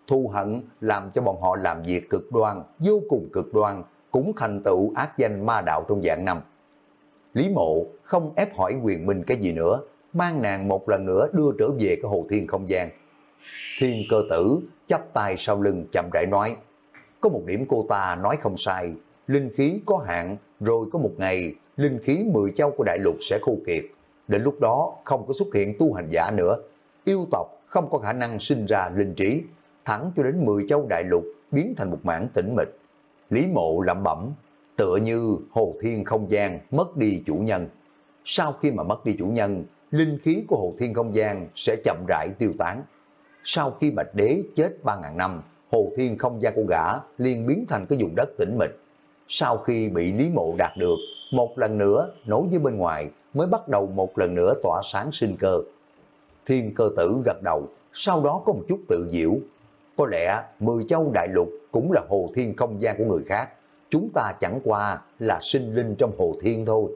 Thù hận làm cho bọn họ làm việc cực đoan, vô cùng cực đoan, cũng thành tựu ác danh ma đạo trong dạng năm. Lý mộ không ép hỏi quyền minh cái gì nữa, mang nàng một lần nữa đưa trở về cái hồ thiên không gian. Thiên cơ tử chắp tay sau lưng chậm rãi nói, có một điểm cô ta nói không sai, linh khí có hạn, rồi có một ngày linh khí 10 châu của đại lục sẽ khô kiệt. Đến lúc đó không có xuất hiện tu hành giả nữa, yêu tộc không có khả năng sinh ra linh trí, thẳng cho đến 10 châu đại lục biến thành một mảng tĩnh mịch. Lý mộ lẩm bẩm, tựa như hồ thiên không gian mất đi chủ nhân. Sau khi mà mất đi chủ nhân, linh khí của hồ thiên không gian sẽ chậm rãi tiêu tán. Sau khi Bạch Đế chết 3.000 năm, hồ thiên không gian của gã liền biến thành cái vùng đất tĩnh mịch. Sau khi bị Lý Mộ đạt được, một lần nữa nối với bên ngoài mới bắt đầu một lần nữa tỏa sáng sinh cơ. Thiên cơ tử gật đầu, sau đó có một chút tự diễu. Có lẽ mười châu đại lục cũng là hồ thiên không gian của người khác. Chúng ta chẳng qua là sinh linh trong hồ thiên thôi.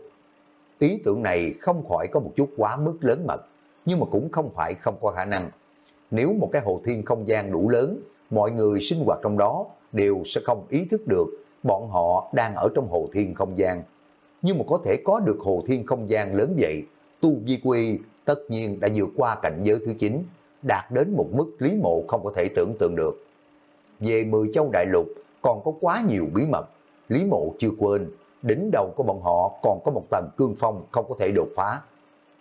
Ý tưởng này không khỏi có một chút quá mức lớn mật, nhưng mà cũng không phải không có khả năng. Nếu một cái hồ thiên không gian đủ lớn, mọi người sinh hoạt trong đó đều sẽ không ý thức được bọn họ đang ở trong hồ thiên không gian. Nhưng mà có thể có được hồ thiên không gian lớn vậy, tu vi quy tất nhiên đã vượt qua cảnh giới thứ 9, đạt đến một mức lý mộ không có thể tưởng tượng được. Về mười châu đại lục còn có quá nhiều bí mật, lý mộ chưa quên, đỉnh đầu của bọn họ còn có một tầng cương phong không có thể đột phá.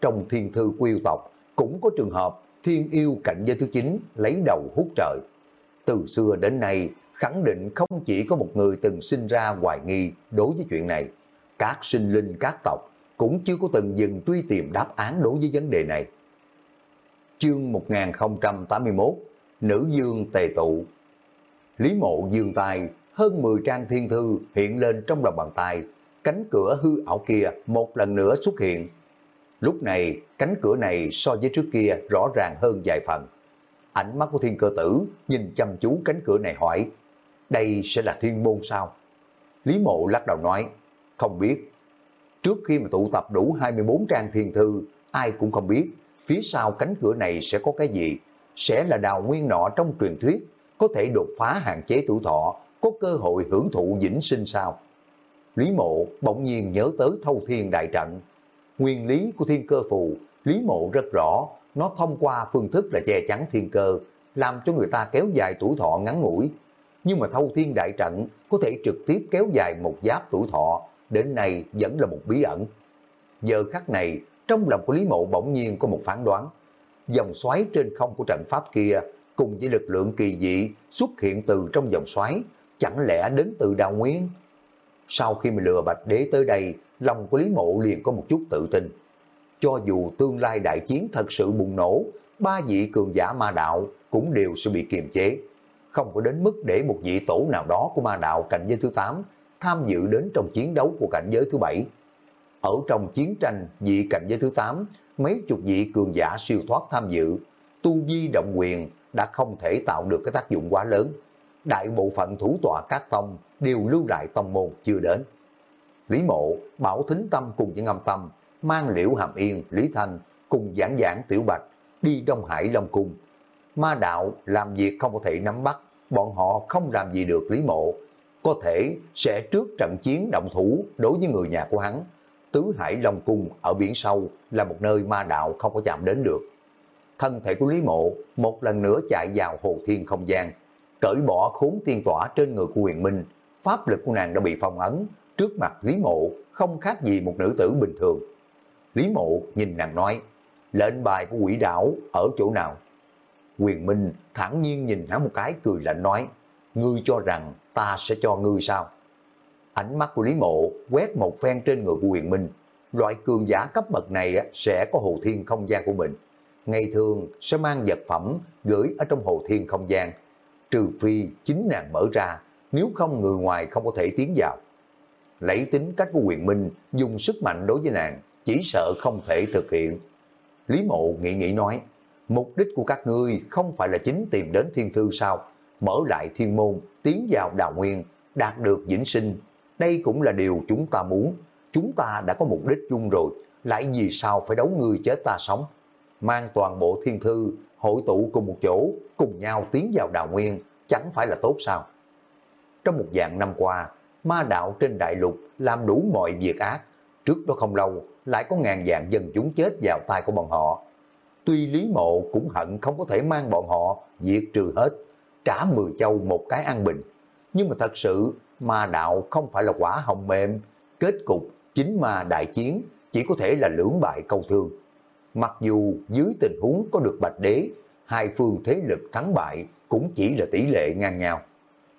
Trong thiên thư quyêu tộc cũng có trường hợp thiên yêu cảnh giới thứ 9 lấy đầu hút trời. Từ xưa đến nay, khẳng định không chỉ có một người từng sinh ra hoài nghi đối với chuyện này. Các sinh linh các tộc cũng chưa có từng dừng truy tìm đáp án đối với vấn đề này. Chương 1081 Nữ dương tề tụ Lý mộ dương tài hơn 10 trang thiên thư hiện lên trong lòng bàn tay, cánh cửa hư ảo kia một lần nữa xuất hiện. Lúc này, cánh cửa này so với trước kia rõ ràng hơn vài phần. Ánh mắt của thiên cơ tử nhìn chăm chú cánh cửa này hỏi, đây sẽ là thiên môn sao? Lý mộ lắc đầu nói, không biết. Trước khi mà tụ tập đủ 24 trang thiên thư, ai cũng không biết phía sau cánh cửa này sẽ có cái gì. Sẽ là đào nguyên nọ trong truyền thuyết, có thể đột phá hạn chế tuổi thọ, có cơ hội hưởng thụ vĩnh sinh sao. Lý mộ bỗng nhiên nhớ tới thâu thiên đại trận. Nguyên lý của thiên cơ phù, Lý mộ rất rõ, nó thông qua phương thức là che chắn thiên cơ, làm cho người ta kéo dài tuổi thọ ngắn ngủi. Nhưng mà thâu thiên đại trận có thể trực tiếp kéo dài một giáp tuổi thọ, đến nay vẫn là một bí ẩn. Giờ khắc này, trong lòng của Lý Mộ bỗng nhiên có một phán đoán. Dòng xoáy trên không của trận pháp kia cùng với lực lượng kỳ dị xuất hiện từ trong dòng xoáy, chẳng lẽ đến từ đào nguyên? Sau khi mà lừa Bạch Đế tới đây, lòng của Lý Mộ liền có một chút tự tin. Cho dù tương lai đại chiến thật sự bùng nổ, ba vị cường giả ma đạo cũng đều sẽ bị kiềm chế. Không có đến mức để một vị tổ nào đó của ma đạo cảnh giới thứ 8 tham dự đến trong chiến đấu của cảnh giới thứ 7. Ở trong chiến tranh vị cảnh giới thứ 8, mấy chục vị cường giả siêu thoát tham dự, tu vi động quyền đã không thể tạo được cái tác dụng quá lớn. Đại bộ phận thủ tọa các tông đều lưu lại tông môn chưa đến. Lý Mộ, Bảo Thính Tâm cùng với Ngâm Tâm, mang Liễu Hàm Yên, Lý Thanh cùng giảng giảng Tiểu Bạch đi Đông Hải Long Cung. Ma đạo làm việc không có thể nắm bắt, bọn họ không làm gì được Lý Mộ, có thể sẽ trước trận chiến động thủ đối với người nhà của hắn. Tứ Hải Long Cung ở biển sâu là một nơi ma đạo không có chạm đến được. Thân thể của Lý Mộ một lần nữa chạy vào hồ thiên không gian, cởi bỏ khốn tiên tỏa trên người của huyền minh, pháp lực của nàng đã bị phong ấn, trước mặt Lý Mộ không khác gì một nữ tử bình thường. Lý Mộ nhìn nàng nói, lệnh bài của quỷ đảo ở chỗ nào? Quyền Minh thẳng nhiên nhìn hắn một cái cười lạnh nói, ngươi cho rằng ta sẽ cho ngươi sao? Ánh mắt của Lý Mộ quét một phen trên người của Quyền Minh, loại cường giả cấp bậc này sẽ có hồ thiên không gian của mình. Ngày thường sẽ mang vật phẩm gửi ở trong hồ thiên không gian, trừ phi chính nàng mở ra, nếu không người ngoài không có thể tiến vào. Lấy tính cách của quyền minh, dùng sức mạnh đối với nàng, chỉ sợ không thể thực hiện. Lý mộ nghĩ nghĩ nói, mục đích của các ngươi không phải là chính tìm đến thiên thư sao, mở lại thiên môn, tiến vào đào nguyên, đạt được vĩnh sinh. Đây cũng là điều chúng ta muốn. Chúng ta đã có mục đích chung rồi, lại vì sao phải đấu người chết ta sống. Mang toàn bộ thiên thư, hội tụ cùng một chỗ, cùng nhau tiến vào đào nguyên, chẳng phải là tốt sao. Trong một dạng năm qua, ma đạo trên đại lục làm đủ mọi việc ác. Trước đó không lâu, lại có ngàn vạn dân chúng chết vào tay của bọn họ. Tuy Lý Mộ cũng hận không có thể mang bọn họ diệt trừ hết, trả 10 châu một cái an bình. Nhưng mà thật sự, ma đạo không phải là quả hồng mềm. Kết cục, chính ma đại chiến chỉ có thể là lưỡng bại câu thương. Mặc dù dưới tình huống có được bạch đế, hai phương thế lực thắng bại cũng chỉ là tỷ lệ ngang nhau.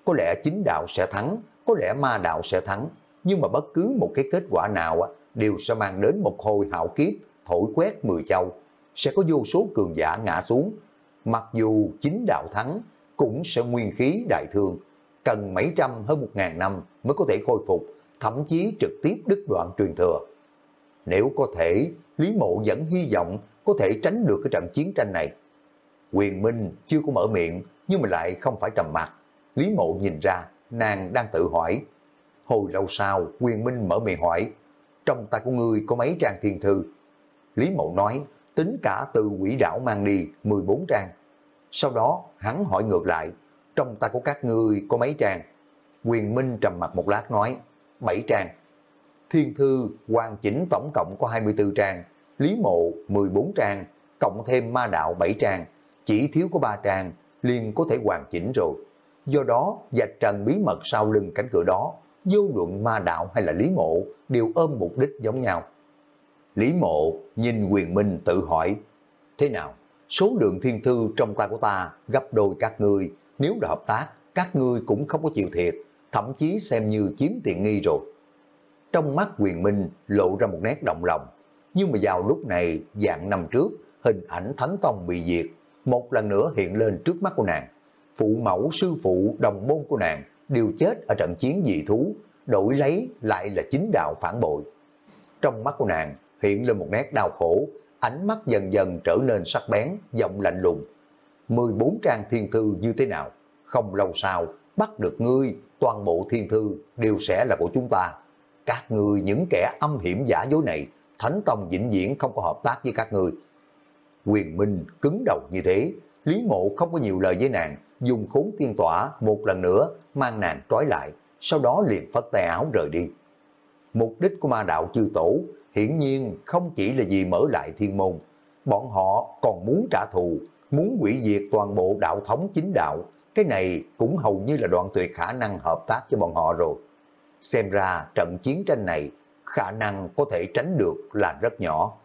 Có lẽ chính đạo sẽ thắng, có lẽ ma đạo sẽ thắng, nhưng mà bất cứ một cái kết quả nào đều sẽ mang đến một hồi hạo kiếp, thổi quét mười châu, sẽ có vô số cường giả ngã xuống. Mặc dù chính đạo thắng, cũng sẽ nguyên khí đại thương, cần mấy trăm hơn một ngàn năm mới có thể khôi phục, thậm chí trực tiếp đứt đoạn truyền thừa. Nếu có thể, Lý Mộ vẫn hy vọng có thể tránh được cái trận chiến tranh này. Quyền Minh chưa có mở miệng, nhưng mà lại không phải trầm mặt. Lý Mộ nhìn ra, nàng đang tự hỏi. Hồi lâu sau, Quyền Minh mở miệng hỏi, trong tay của ngươi có mấy trang thiên thư? Lý Mộ nói, tính cả từ quỷ đảo mang đi 14 trang. Sau đó, hắn hỏi ngược lại, trong tay của các ngươi có mấy trang? Quyền Minh trầm mặt một lát nói, 7 trang. Thiên thư hoàn chỉnh tổng cộng có 24 trang, Lý Mộ 14 trang, cộng thêm ma đạo 7 trang, chỉ thiếu có ba trang, liền có thể hoàn chỉnh rồi. Do đó, dạch trần bí mật sau lưng cánh cửa đó, vô luận ma đạo hay là Lý Mộ đều ôm mục đích giống nhau. Lý Mộ nhìn quyền minh tự hỏi, thế nào, số lượng thiên thư trong tay của ta gấp đôi các ngươi, nếu là hợp tác, các ngươi cũng không có chịu thiệt, thậm chí xem như chiếm tiện nghi rồi. Trong mắt quyền minh lộ ra một nét động lòng, nhưng mà vào lúc này, dạng năm trước, hình ảnh Thánh Tông bị diệt, một lần nữa hiện lên trước mắt của nàng phụ mẫu sư phụ đồng môn của nàng đều chết ở trận chiến dị thú, đổi lấy lại là chính đạo phản bội. Trong mắt của nàng hiện lên một nét đau khổ, ánh mắt dần dần trở nên sắc bén, giọng lạnh lùng. 14 trang thiên thư như thế nào? Không lâu sau, bắt được ngươi, toàn bộ thiên thư đều sẽ là của chúng ta. các ngươi những kẻ âm hiểm giả dối này, Thánh Tông vĩnh viễn không có hợp tác với các ngươi Quyền Minh cứng đầu như thế, Lý Mộ không có nhiều lời với nàng, dùng khốn tiên tỏa một lần nữa mang nàng trói lại, sau đó liền phất tay áo rời đi. Mục đích của ma đạo chư tổ hiển nhiên không chỉ là vì mở lại thiên môn, bọn họ còn muốn trả thù, muốn quỷ diệt toàn bộ đạo thống chính đạo, cái này cũng hầu như là đoạn tuyệt khả năng hợp tác cho bọn họ rồi. Xem ra trận chiến tranh này khả năng có thể tránh được là rất nhỏ.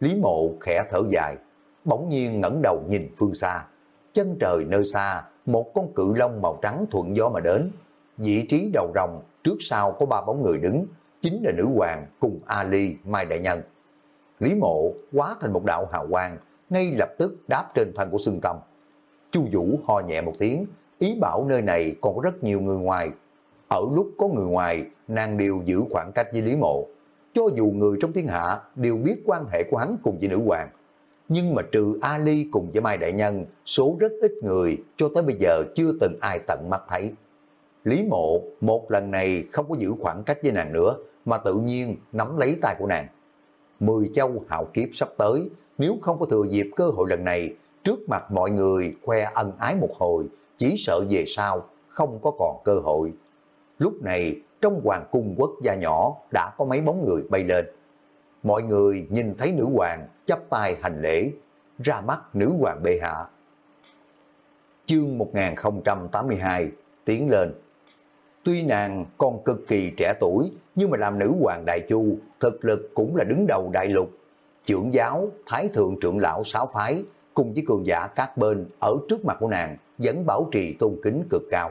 Lý mộ khẽ thở dài, bỗng nhiên ngẩng đầu nhìn phương xa. Chân trời nơi xa, một con cự long màu trắng thuận gió mà đến. Vị trí đầu rồng, trước sau có ba bóng người đứng, chính là nữ hoàng cùng Ali Mai Đại Nhân. Lý mộ quá thành một đạo hào quang, ngay lập tức đáp trên thân của xương tâm. Chu Vũ ho nhẹ một tiếng, ý bảo nơi này còn có rất nhiều người ngoài. Ở lúc có người ngoài, nàng đều giữ khoảng cách với Lý Mộ. Cho dù người trong thiên hạ đều biết quan hệ của hắn cùng với nữ hoàng. Nhưng mà trừ Ali cùng với Mai Đại Nhân, số rất ít người cho tới bây giờ chưa từng ai tận mắt thấy. Lý Mộ một lần này không có giữ khoảng cách với nàng nữa, mà tự nhiên nắm lấy tay của nàng. Mười châu hạo kiếp sắp tới, nếu không có thừa dịp cơ hội lần này, trước mặt mọi người khoe ân ái một hồi, chỉ sợ về sau không có còn cơ hội. Lúc này, trong hoàng cung quốc gia nhỏ đã có mấy bóng người bay lên. Mọi người nhìn thấy nữ hoàng chắp tay hành lễ, ra mắt nữ hoàng bệ hạ. Chương 1082 tiến lên. Tuy nàng còn cực kỳ trẻ tuổi, nhưng mà làm nữ hoàng đại chu, thực lực cũng là đứng đầu đại lục. Trưởng giáo, thái thượng trưởng lão sáu phái, cùng với cường giả các bên ở trước mặt của nàng vẫn bảo trì tôn kính cực cao.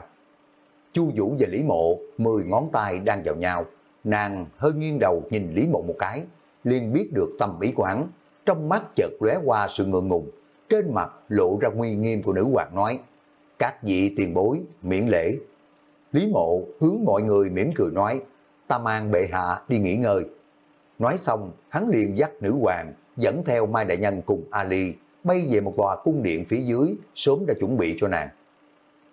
Chu Vũ và Lý Mộ, mười ngón tay đang vào nhau, nàng hơi nghiêng đầu nhìn Lý Mộ một cái, liền biết được tâm ý của hắn, trong mắt chợt lóe qua sự ngượng ngùng, trên mặt lộ ra nguy nghiêm của nữ hoàng nói, các vị tiền bối, miễn lễ. Lý Mộ hướng mọi người mỉm cười nói, ta mang bệ hạ đi nghỉ ngơi. Nói xong, hắn liền dắt nữ hoàng, dẫn theo Mai Đại Nhân cùng Ali, bay về một tòa cung điện phía dưới, sớm đã chuẩn bị cho nàng.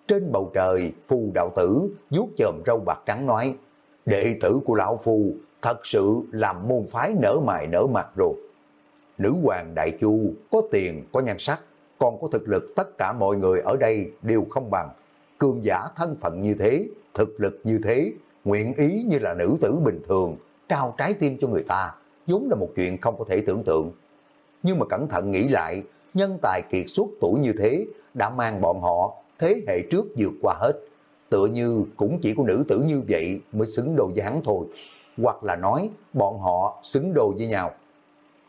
Trên bầu trời, phù đạo tử vuốt chòm râu bạc trắng nói, đệ tử của lão phù thật sự làm môn phái nở mày nở mặt rồi. Nữ hoàng Đại Chu có tiền, có nhan sắc, còn có thực lực tất cả mọi người ở đây đều không bằng. Cường giả thân phận như thế, thực lực như thế, nguyện ý như là nữ tử bình thường, trao trái tim cho người ta, vốn là một chuyện không có thể tưởng tượng. Nhưng mà cẩn thận nghĩ lại, nhân tài kiệt xuất tuổi như thế đã mang bọn họ thế hệ trước vượt qua hết. Tựa như cũng chỉ có nữ tử như vậy mới xứng đôi với hắn thôi. Hoặc là nói bọn họ xứng đôi với nhau.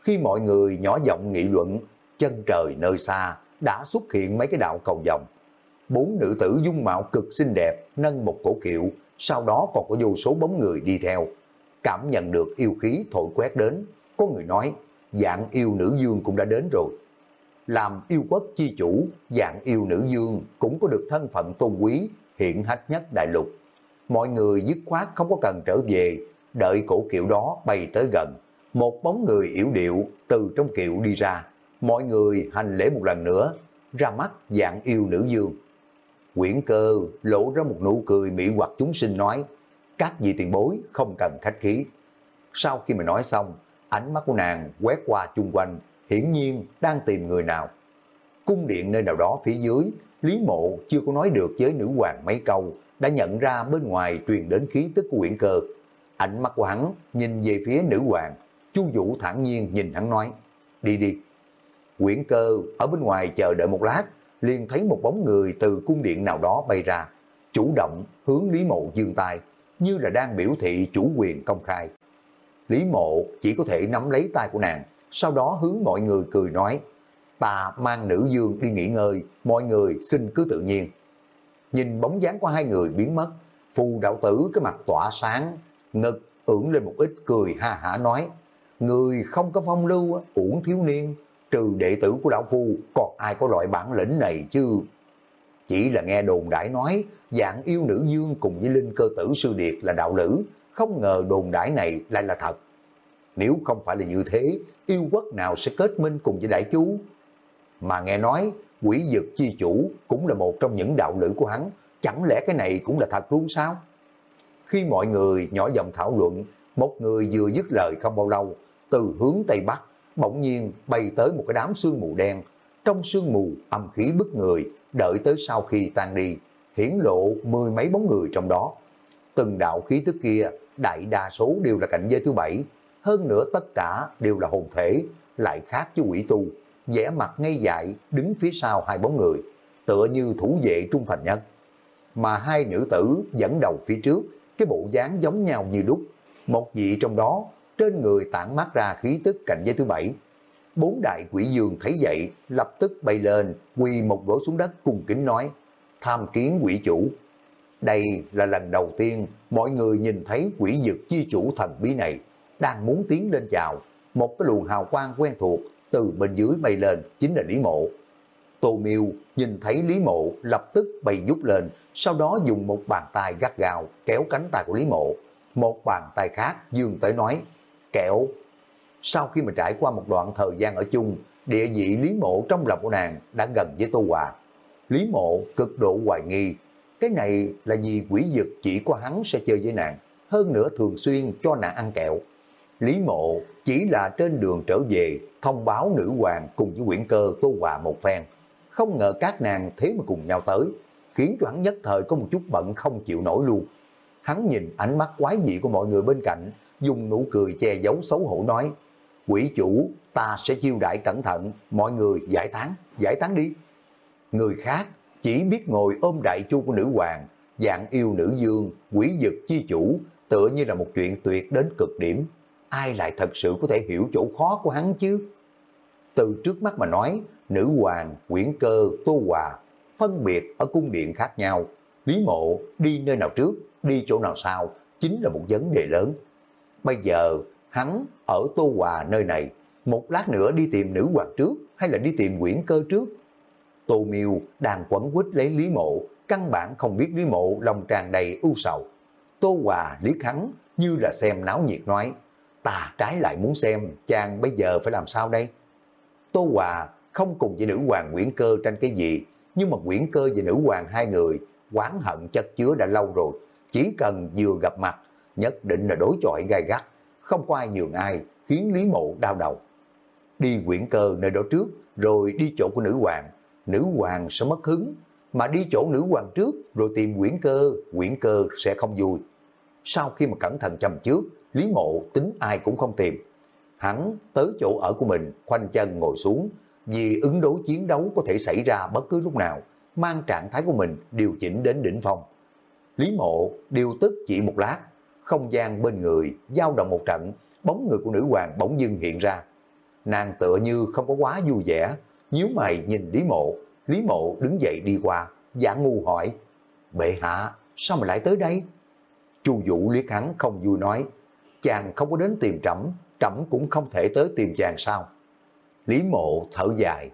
Khi mọi người nhỏ giọng nghị luận, chân trời nơi xa đã xuất hiện mấy cái đạo cầu vòng. Bốn nữ tử dung mạo cực xinh đẹp nâng một cổ kiệu, sau đó còn có vô số bóng người đi theo. Cảm nhận được yêu khí thổi quét đến, có người nói dạng yêu nữ dương cũng đã đến rồi làm yêu quốc chi chủ, dạng yêu nữ dương cũng có được thân phận tôn quý, hiện hách nhất đại lục. Mọi người dứt khoát không có cần trở về, đợi cổ kiệu đó bay tới gần. Một bóng người yếu điệu từ trong kiệu đi ra, mọi người hành lễ một lần nữa, ra mắt dạng yêu nữ dương. Quyển cơ lộ ra một nụ cười mỹ hoặc chúng sinh nói, các vị tiền bối không cần khách khí. Sau khi mà nói xong, ánh mắt của nàng quét qua chung quanh, hiển nhiên đang tìm người nào. Cung điện nơi nào đó phía dưới, Lý Mộ chưa có nói được với nữ hoàng mấy câu, đã nhận ra bên ngoài truyền đến khí tức của quyển cơ. Ánh mắt của hắn nhìn về phía nữ hoàng, Chu Vũ thản nhiên nhìn hắn nói, đi đi. Quyển cơ ở bên ngoài chờ đợi một lát, liền thấy một bóng người từ cung điện nào đó bay ra, chủ động hướng Lý Mộ dương tay, như là đang biểu thị chủ quyền công khai. Lý Mộ chỉ có thể nắm lấy tay của nàng, sau đó hướng mọi người cười nói, ta mang nữ dương đi nghỉ ngơi, mọi người xin cứ tự nhiên. Nhìn bóng dáng của hai người biến mất, phù đạo tử cái mặt tỏa sáng, ngực ưỡn lên một ít cười ha hả nói, người không có phong lưu, uổng thiếu niên, trừ đệ tử của lão phu, còn ai có loại bản lĩnh này chứ? Chỉ là nghe đồn đãi nói, dạng yêu nữ dương cùng với linh cơ tử sư điệt là đạo lữ, không ngờ đồn đãi này lại là thật. Nếu không phải là như thế, yêu quốc nào sẽ kết minh cùng với đại chú? Mà nghe nói, quỷ dực chi chủ cũng là một trong những đạo lữ của hắn, chẳng lẽ cái này cũng là thật luôn sao? Khi mọi người nhỏ giọng thảo luận, Một người vừa dứt lời không bao lâu, từ hướng Tây Bắc, bỗng nhiên bay tới một cái đám sương mù đen. Trong sương mù, âm khí bức người, đợi tới sau khi tan đi, hiển lộ mười mấy bóng người trong đó. Từng đạo khí tức kia, đại đa số đều là cảnh giới thứ bảy, hơn nữa tất cả đều là hồn thể, lại khác với quỷ tu, vẻ mặt ngây dại đứng phía sau hai bóng người, tựa như thủ vệ trung thành nhất. Mà hai nữ tử dẫn đầu phía trước, cái bộ dáng giống nhau như đúc, một vị trong đó trên người tản mát ra khí tức cảnh giới thứ bảy. Bốn đại quỷ dương thấy vậy, lập tức bay lên, quỳ một gối xuống đất cùng kính nói, tham kiến quỷ chủ. Đây là lần đầu tiên mọi người nhìn thấy quỷ dực chi chủ thần bí này, đang muốn tiến lên chào, một cái luồng hào quang quen thuộc từ bên dưới bay lên chính là Lý Mộ. Tô Miêu nhìn thấy Lý Mộ lập tức bay giúp lên, sau đó dùng một bàn tay gắt gào kéo cánh tay của Lý Mộ. Một bàn tay khác dương tới nói, kẹo. Sau khi mà trải qua một đoạn thời gian ở chung, địa vị Lý Mộ trong lòng của nàng đã gần với Tô Hòa. Lý Mộ cực độ hoài nghi, cái này là vì quỷ dực chỉ có hắn sẽ chơi với nàng, hơn nữa thường xuyên cho nàng ăn kẹo. Lý Mộ chỉ là trên đường trở về thông báo nữ hoàng cùng với quyển cơ Tô Hòa một phen. Không ngờ các nàng thế mà cùng nhau tới, khiến cho hắn nhất thời có một chút bận không chịu nổi luôn. Hắn nhìn ánh mắt quái dị của mọi người bên cạnh, dùng nụ cười che giấu xấu hổ nói, quỷ chủ, ta sẽ chiêu đại cẩn thận, mọi người giải tán, giải tán đi. Người khác chỉ biết ngồi ôm đại chu của nữ hoàng, dạng yêu nữ dương, quỷ dực chi chủ, tựa như là một chuyện tuyệt đến cực điểm. Ai lại thật sự có thể hiểu chỗ khó của hắn chứ? Từ trước mắt mà nói, nữ hoàng, quyển cơ, tô hòa, phân biệt ở cung điện khác nhau. Lý mộ đi nơi nào trước, đi chỗ nào sau, chính là một vấn đề lớn. Bây giờ, hắn ở tô hòa nơi này, một lát nữa đi tìm nữ hoàng trước, hay là đi tìm quyển cơ trước? Tô Miêu đang quấn quýt lấy Lý Mộ, căn bản không biết Lý Mộ lòng tràn đầy ưu sầu. Tô Hòa liếc hắn như là xem náo nhiệt nói, ta trái lại muốn xem chàng bây giờ phải làm sao đây? Tô Hòa không cùng với nữ hoàng Nguyễn Cơ tranh cái gì, nhưng mà quyển Cơ và nữ hoàng hai người quán hận chất chứa đã lâu rồi, chỉ cần vừa gặp mặt, nhất định là đối chọi gai gắt, không có ai nhường ai, khiến Lý Mộ đau đầu. Đi quyển Cơ nơi đó trước, rồi đi chỗ của nữ hoàng, nữ hoàng sẽ mất hứng, mà đi chỗ nữ hoàng trước rồi tìm quyển Cơ, quyển Cơ sẽ không vui. Sau khi mà cẩn thận chầm trước, Lý Mộ tính ai cũng không tìm. Hắn tới chỗ ở của mình, khoanh chân ngồi xuống, vì ứng đối chiến đấu có thể xảy ra bất cứ lúc nào, mang trạng thái của mình điều chỉnh đến đỉnh phong. Lý Mộ điều tức chỉ một lát, không gian bên người giao động một trận, bóng người của nữ hoàng bỗng dưng hiện ra. Nàng tựa như không có quá vui vẻ, nhíu mày nhìn Lý Mộ, Lý Mộ đứng dậy đi qua, giả ngu hỏi, bệ hạ, sao mà lại tới đây? Chu Vũ liếc hắn không vui nói, chàng không có đến tìm trẫm, trẫm cũng không thể tới tìm chàng sao? Lý Mộ thở dài,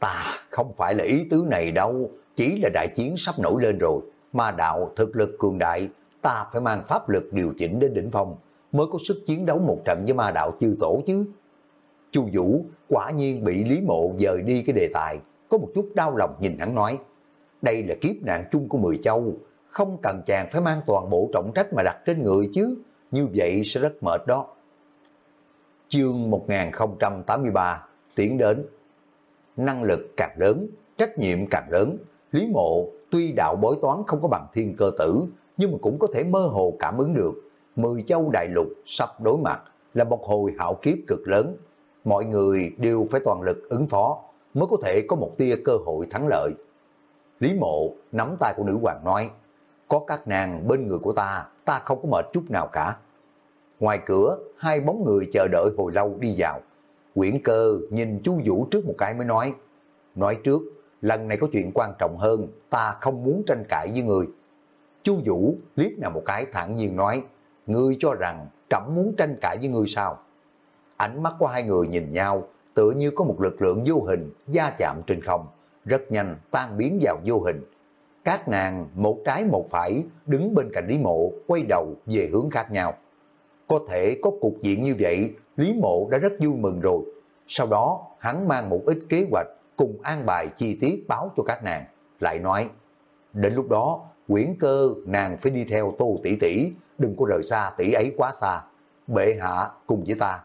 ta không phải là ý tứ này đâu, chỉ là đại chiến sắp nổi lên rồi, ma đạo thực lực cường đại, ta phải mang pháp lực điều chỉnh đến đỉnh phong, mới có sức chiến đấu một trận với ma đạo chư tổ chứ. Chu Vũ quả nhiên bị Lý Mộ dời đi cái đề tài, có một chút đau lòng nhìn hắn nói, đây là kiếp nạn chung của mười châu, không cần chàng phải mang toàn bộ trọng trách mà đặt trên người chứ, như vậy sẽ rất mệt đó. Chương 1083 tiến đến, năng lực càng lớn, trách nhiệm càng lớn, Lý Mộ tuy đạo bói toán không có bằng thiên cơ tử, nhưng mà cũng có thể mơ hồ cảm ứng được, mười châu đại lục sắp đối mặt là một hồi hạo kiếp cực lớn, mọi người đều phải toàn lực ứng phó mới có thể có một tia cơ hội thắng lợi. Lý mộ nắm tay của nữ hoàng nói, có các nàng bên người của ta, ta không có mệt chút nào cả. Ngoài cửa, hai bóng người chờ đợi hồi lâu đi vào. Quyển cơ nhìn chu Vũ trước một cái mới nói, nói trước, lần này có chuyện quan trọng hơn, ta không muốn tranh cãi với người. Chu Vũ liếc nào một cái thản nhiên nói, ngươi cho rằng trẫm muốn tranh cãi với ngươi sao? Ánh mắt của hai người nhìn nhau, tựa như có một lực lượng vô hình gia chạm trên không, rất nhanh tan biến vào vô hình. Các nàng một trái một phải đứng bên cạnh Lý Mộ, quay đầu về hướng khác nhau. Có thể có cục diện như vậy, Lý Mộ đã rất vui mừng rồi. Sau đó, hắn mang một ít kế hoạch cùng an bài chi tiết báo cho các nàng. Lại nói, đến lúc đó, quyển cơ nàng phải đi theo tô tỷ tỷ, đừng có rời xa tỷ ấy quá xa. bệ hạ cùng với ta.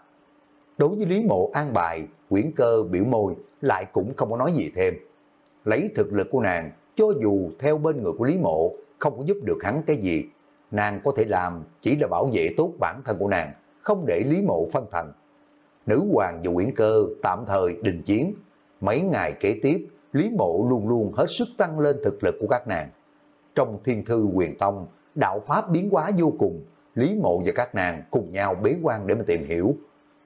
Đối với Lý Mộ an bài, quyển cơ biểu môi lại cũng không có nói gì thêm. Lấy thực lực của nàng, cho dù theo bên người của Lý Mộ không có giúp được hắn cái gì, nàng có thể làm chỉ là bảo vệ tốt bản thân của nàng, không để Lý Mộ phân thần. Nữ hoàng và quyển cơ tạm thời đình chiến. Mấy ngày kế tiếp, Lý Mộ luôn luôn hết sức tăng lên thực lực của các nàng. Trong thiên thư quyền tông, đạo pháp biến hóa vô cùng, Lý Mộ và các nàng cùng nhau bế quan để mà tìm hiểu.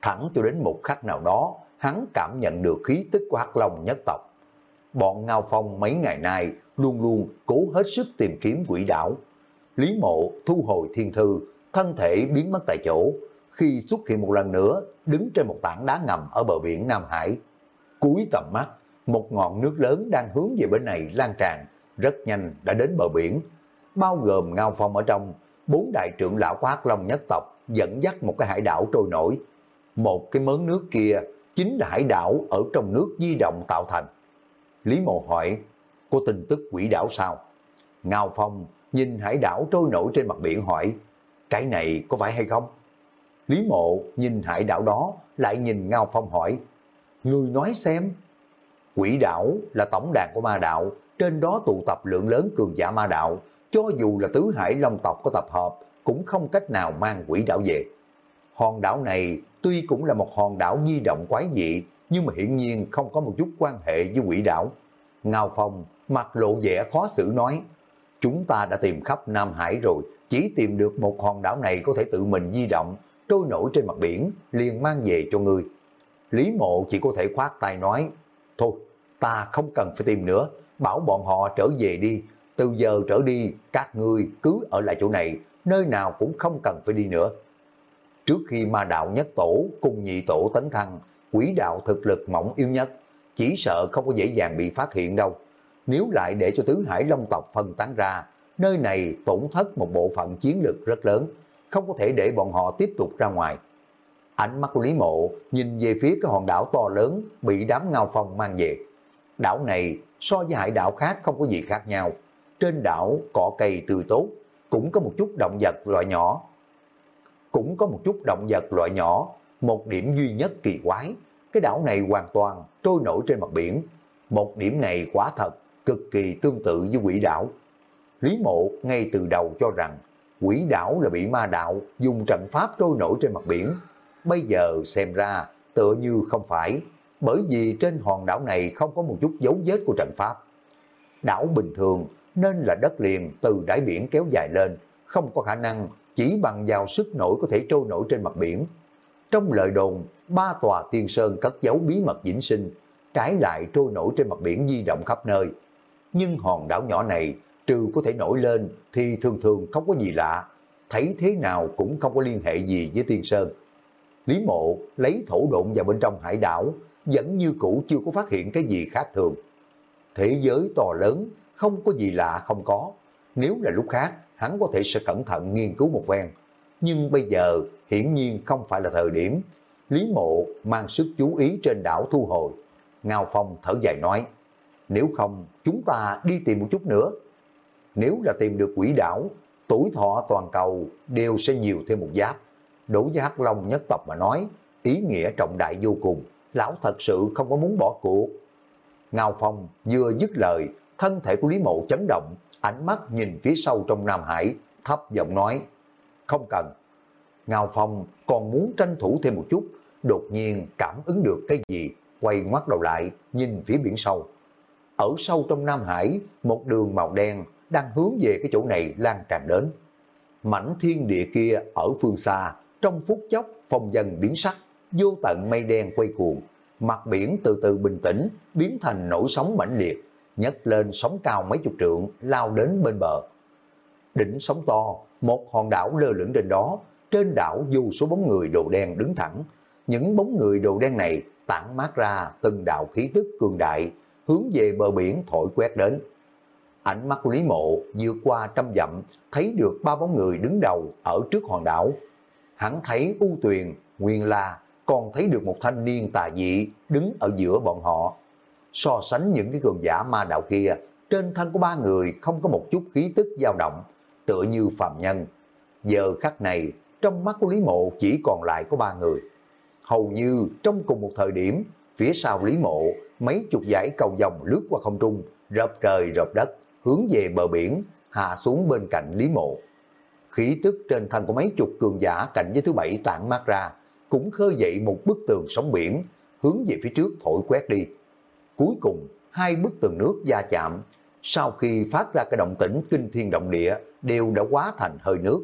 Thẳng cho đến một khắc nào đó, hắn cảm nhận được khí tức của Hắc Long nhất tộc. Bọn Ngao Phong mấy ngày nay luôn luôn cố hết sức tìm kiếm quỷ đảo. Lý Mộ thu hồi thiên thư, thân thể biến mất tại chỗ, khi xuất hiện một lần nữa, đứng trên một tảng đá ngầm ở bờ biển Nam Hải. Cuối tầm mắt, một ngọn nước lớn đang hướng về bên này lan tràn, rất nhanh đã đến bờ biển. Bao gồm Ngao Phong ở trong, bốn đại trưởng lão quát long nhất tộc dẫn dắt một cái hải đảo trôi nổi. Một cái mớn nước kia chính là hải đảo ở trong nước di động tạo thành. Lý Mộ hỏi, có tin tức quỷ đảo sao? Ngao Phong nhìn hải đảo trôi nổi trên mặt biển hỏi, cái này có phải hay không? Lý Mộ nhìn hải đảo đó, lại nhìn Ngao Phong hỏi, Người nói xem. Quỷ đảo là tổng đàn của ma đạo, trên đó tụ tập lượng lớn cường giả ma đạo, cho dù là tứ hải long tộc có tập hợp, cũng không cách nào mang quỷ đảo về. Hòn đảo này tuy cũng là một hòn đảo di động quái dị, nhưng mà hiển nhiên không có một chút quan hệ với quỷ đảo. Ngao Phong mặt lộ vẻ khó xử nói, chúng ta đã tìm khắp Nam Hải rồi, chỉ tìm được một hòn đảo này có thể tự mình di động, trôi nổi trên mặt biển, liền mang về cho ngươi. Lý mộ chỉ có thể khoát tay nói, thôi, ta không cần phải tìm nữa, bảo bọn họ trở về đi, từ giờ trở đi, các ngươi cứ ở lại chỗ này, nơi nào cũng không cần phải đi nữa. Trước khi ma đạo nhất tổ cùng nhị tổ tấn thăng, quỷ đạo thực lực mỏng yếu nhất, chỉ sợ không có dễ dàng bị phát hiện đâu. Nếu lại để cho tứ hải long tộc phân tán ra, nơi này tổn thất một bộ phận chiến lược rất lớn, không có thể để bọn họ tiếp tục ra ngoài. Ánh mắt của Lý Mộ nhìn về phía cái hòn đảo to lớn bị đám ngao phong mang về. Đảo này so với hải đảo khác không có gì khác nhau. Trên đảo cỏ cây tươi tốt, cũng có một chút động vật loại nhỏ. Cũng có một chút động vật loại nhỏ, một điểm duy nhất kỳ quái. Cái đảo này hoàn toàn trôi nổi trên mặt biển. Một điểm này quả thật, cực kỳ tương tự với quỷ đảo. Lý Mộ ngay từ đầu cho rằng quỷ đảo là bị ma đạo dùng trận pháp trôi nổi trên mặt biển. Bây giờ xem ra tựa như không phải, bởi vì trên hòn đảo này không có một chút dấu vết của trận pháp. Đảo bình thường nên là đất liền từ đáy biển kéo dài lên, không có khả năng chỉ bằng vào sức nổi có thể trôi nổi trên mặt biển. Trong lời đồn, ba tòa tiên sơn cất giấu bí mật vĩnh sinh, trái lại trôi nổi trên mặt biển di động khắp nơi. Nhưng hòn đảo nhỏ này trừ có thể nổi lên thì thường thường không có gì lạ, thấy thế nào cũng không có liên hệ gì với Tiên Sơn. Lý Mộ lấy thổ độn vào bên trong hải đảo, vẫn như cũ chưa có phát hiện cái gì khác thường. Thế giới to lớn, không có gì lạ không có. Nếu là lúc khác, hắn có thể sẽ cẩn thận nghiên cứu một ven. Nhưng bây giờ, hiển nhiên không phải là thời điểm. Lý Mộ mang sức chú ý trên đảo thu hồi. Ngao Phong thở dài nói, nếu không, chúng ta đi tìm một chút nữa nếu là tìm được quỷ đảo, tuổi thọ toàn cầu đều sẽ nhiều thêm một giáp. Đối với Hắc Long nhất tộc mà nói, ý nghĩa trọng đại vô cùng, lão thật sự không có muốn bỏ cuộc. Ngao Phong vừa dứt lời, thân thể của Lý Mộ chấn động, ánh mắt nhìn phía sau trong Nam Hải, thấp giọng nói, không cần. Ngao Phong còn muốn tranh thủ thêm một chút, đột nhiên cảm ứng được cái gì, quay ngoắt đầu lại, nhìn phía biển sâu. Ở sâu trong Nam Hải, một đường màu đen đang hướng về cái chỗ này lan tràn đến. Mảnh thiên địa kia ở phương xa, trong phút chốc phong dân biến sắc, vô tận mây đen quay cuồng, mặt biển từ từ bình tĩnh, biến thành nổi sóng mãnh liệt, nhấc lên sóng cao mấy chục trượng, lao đến bên bờ. Đỉnh sóng to, một hòn đảo lơ lửng trên đó, trên đảo vô số bóng người đồ đen đứng thẳng. Những bóng người đồ đen này tản mát ra từng đạo khí tức cường đại, hướng về bờ biển thổi quét đến. Ánh mắt của Lý Mộ vượt qua trăm dặm, thấy được ba bóng người đứng đầu ở trước hòn đảo. Hắn thấy U Tuyền, Nguyên La, còn thấy được một thanh niên tà dị đứng ở giữa bọn họ. So sánh những cái cường giả ma đạo kia, trên thân của ba người không có một chút khí tức dao động, tựa như phàm nhân. Giờ khắc này, trong mắt của Lý Mộ chỉ còn lại có ba người. Hầu như trong cùng một thời điểm, phía sau Lý Mộ, mấy chục dải cầu vòng lướt qua không trung, rợp trời rợp đất, hướng về bờ biển, hạ xuống bên cạnh Lý Mộ. Khí tức trên thân của mấy chục cường giả cạnh với thứ bảy tản mát ra, cũng khơi dậy một bức tường sóng biển, hướng về phía trước thổi quét đi. Cuối cùng, hai bức tường nước va chạm, sau khi phát ra cái động tĩnh kinh thiên động địa, đều đã quá thành hơi nước.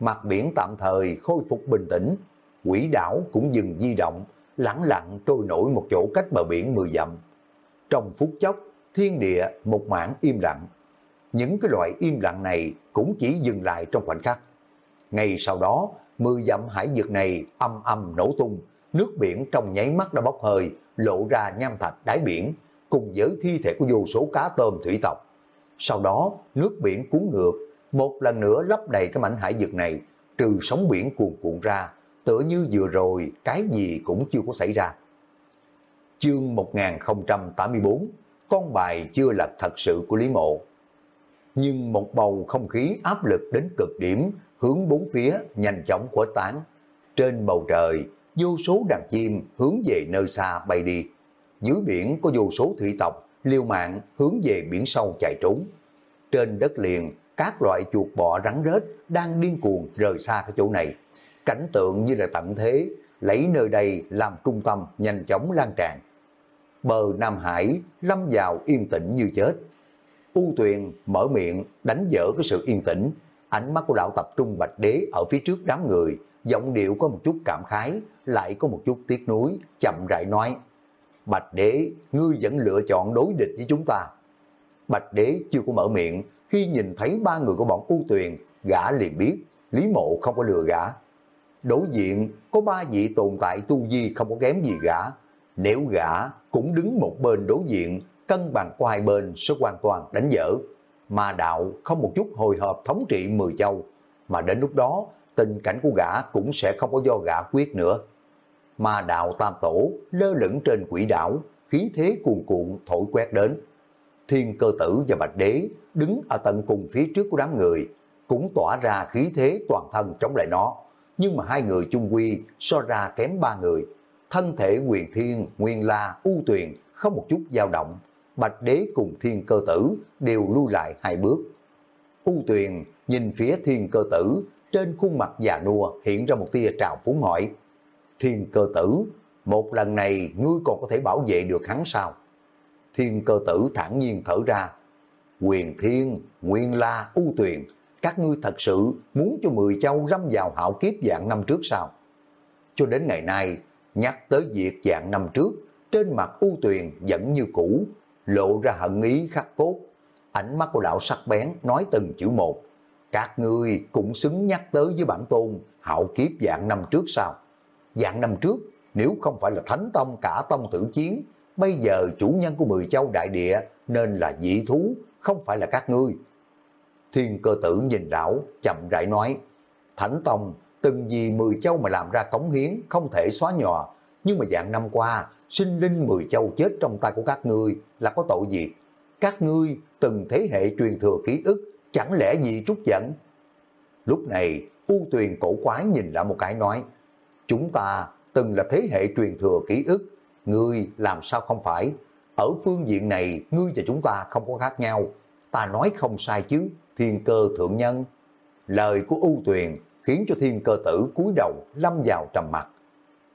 Mặt biển tạm thời khôi phục bình tĩnh, quỷ đảo cũng dừng di động, lặng lặng trôi nổi một chỗ cách bờ biển mười dặm. Trong phút chốc, thiên địa một mảng im lặng. Những cái loại im lặng này cũng chỉ dừng lại trong khoảnh khắc. Ngay sau đó, mưa dặm hải dược này âm âm nổ tung, nước biển trong nháy mắt đã bốc hơi, lộ ra nham thạch đáy biển, cùng với thi thể của vô số cá tôm thủy tộc. Sau đó, nước biển cuốn ngược, một lần nữa lấp đầy cái mảnh hải dược này, trừ sóng biển cuồn cuộn ra, tựa như vừa rồi cái gì cũng chưa có xảy ra. Chương 1084, con bài chưa là thật sự của Lý Mộ. Nhưng một bầu không khí áp lực đến cực điểm, hướng bốn phía nhanh chóng khuếch tán. Trên bầu trời, vô số đàn chim hướng về nơi xa bay đi. Dưới biển có vô số thủy tộc liều mạng hướng về biển sâu chạy trốn. Trên đất liền, các loại chuột bọ rắn rết đang điên cuồng rời xa cái chỗ này. Cảnh tượng như là tận thế, lấy nơi đây làm trung tâm nhanh chóng lan tràn. Bờ Nam Hải lâm vào yên tĩnh như chết. U Tuyền mở miệng đánh dở cái sự yên tĩnh, ánh mắt của lão tập trung bạch đế ở phía trước đám người, giọng điệu có một chút cảm khái, lại có một chút tiếc nuối, chậm rãi nói. Bạch đế, ngươi vẫn lựa chọn đối địch với chúng ta. Bạch đế chưa có mở miệng, khi nhìn thấy ba người của bọn U Tuyền, gã liền biết, Lý Mộ không có lừa gã. Đối diện có ba vị tồn tại tu vi không có kém gì gã. Nếu gã cũng đứng một bên đối diện, cân bằng của hai bên sẽ hoàn toàn đánh dở. Mà đạo không một chút hồi hộp thống trị mười châu, mà đến lúc đó tình cảnh của gã cũng sẽ không có do gã quyết nữa mà đạo tam tổ lơ lửng trên quỷ đảo, khí thế cuồn cuộn thổi quét đến. Thiên cơ tử và bạch đế đứng ở tận cùng phía trước của đám người, cũng tỏa ra khí thế toàn thân chống lại nó. Nhưng mà hai người chung quy so ra kém ba người. Thân thể quyền thiên, nguyên la, ưu tuyền không một chút dao động. Bạch đế cùng thiên cơ tử đều lưu lại hai bước. U tuyền nhìn phía thiên cơ tử, trên khuôn mặt già nua hiện ra một tia trào phúng hỏi thiên cơ tử, một lần này ngươi còn có thể bảo vệ được hắn sao? Thiên cơ tử thản nhiên thở ra, quyền thiên, nguyên la, u tuyền, các ngươi thật sự muốn cho mười châu râm vào hạo kiếp dạng năm trước sao? Cho đến ngày nay, nhắc tới việc dạng năm trước, trên mặt u tuyền vẫn như cũ, lộ ra hận ý khắc cốt. Ánh mắt của lão sắc bén nói từng chữ một. Các ngươi cũng xứng nhắc tới với bản tôn hạo kiếp dạng năm trước sao? Dạng năm trước, nếu không phải là Thánh Tông cả Tông tử chiến, bây giờ chủ nhân của mười châu đại địa nên là dị thú, không phải là các ngươi. Thiên cơ tử nhìn đảo, chậm rãi nói, Thánh Tông từng vì mười châu mà làm ra cống hiến, không thể xóa nhòa, nhưng mà dạng năm qua, sinh linh mười châu chết trong tay của các ngươi là có tội gì? Các ngươi từng thế hệ truyền thừa ký ức, chẳng lẽ gì trút giận? Lúc này, U Tuyền cổ quái nhìn lại một cái nói, Chúng ta từng là thế hệ truyền thừa ký ức, ngươi làm sao không phải? Ở phương diện này, ngươi và chúng ta không có khác nhau. Ta nói không sai chứ, thiên cơ thượng nhân. Lời của U tuyền khiến cho thiên cơ tử cúi đầu lâm vào trầm mặt.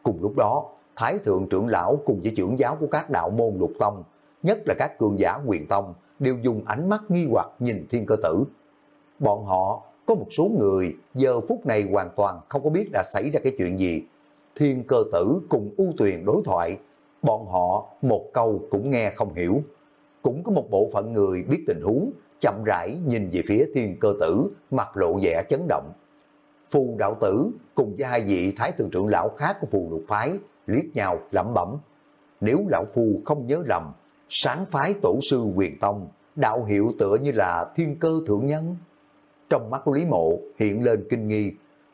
Cùng lúc đó, Thái thượng trưởng lão cùng với trưởng giáo của các đạo môn lục tông, nhất là các cường giả quyền tông, đều dùng ánh mắt nghi hoặc nhìn thiên cơ tử. Bọn họ có một số người giờ phút này hoàn toàn không có biết đã xảy ra cái chuyện gì. Thiên cơ tử cùng ưu tuyền đối thoại, bọn họ một câu cũng nghe không hiểu. Cũng có một bộ phận người biết tình huống, chậm rãi nhìn về phía thiên cơ tử, mặt lộ vẻ chấn động. Phù đạo tử cùng với hai vị thái thượng trưởng lão khác của phù lục phái liếc nhau lẩm bẩm. Nếu lão phù không nhớ lầm, sáng phái tổ sư quyền tông, đạo hiệu tựa như là thiên cơ thượng nhân. Trong mắt của Lý Mộ hiện lên kinh nghi,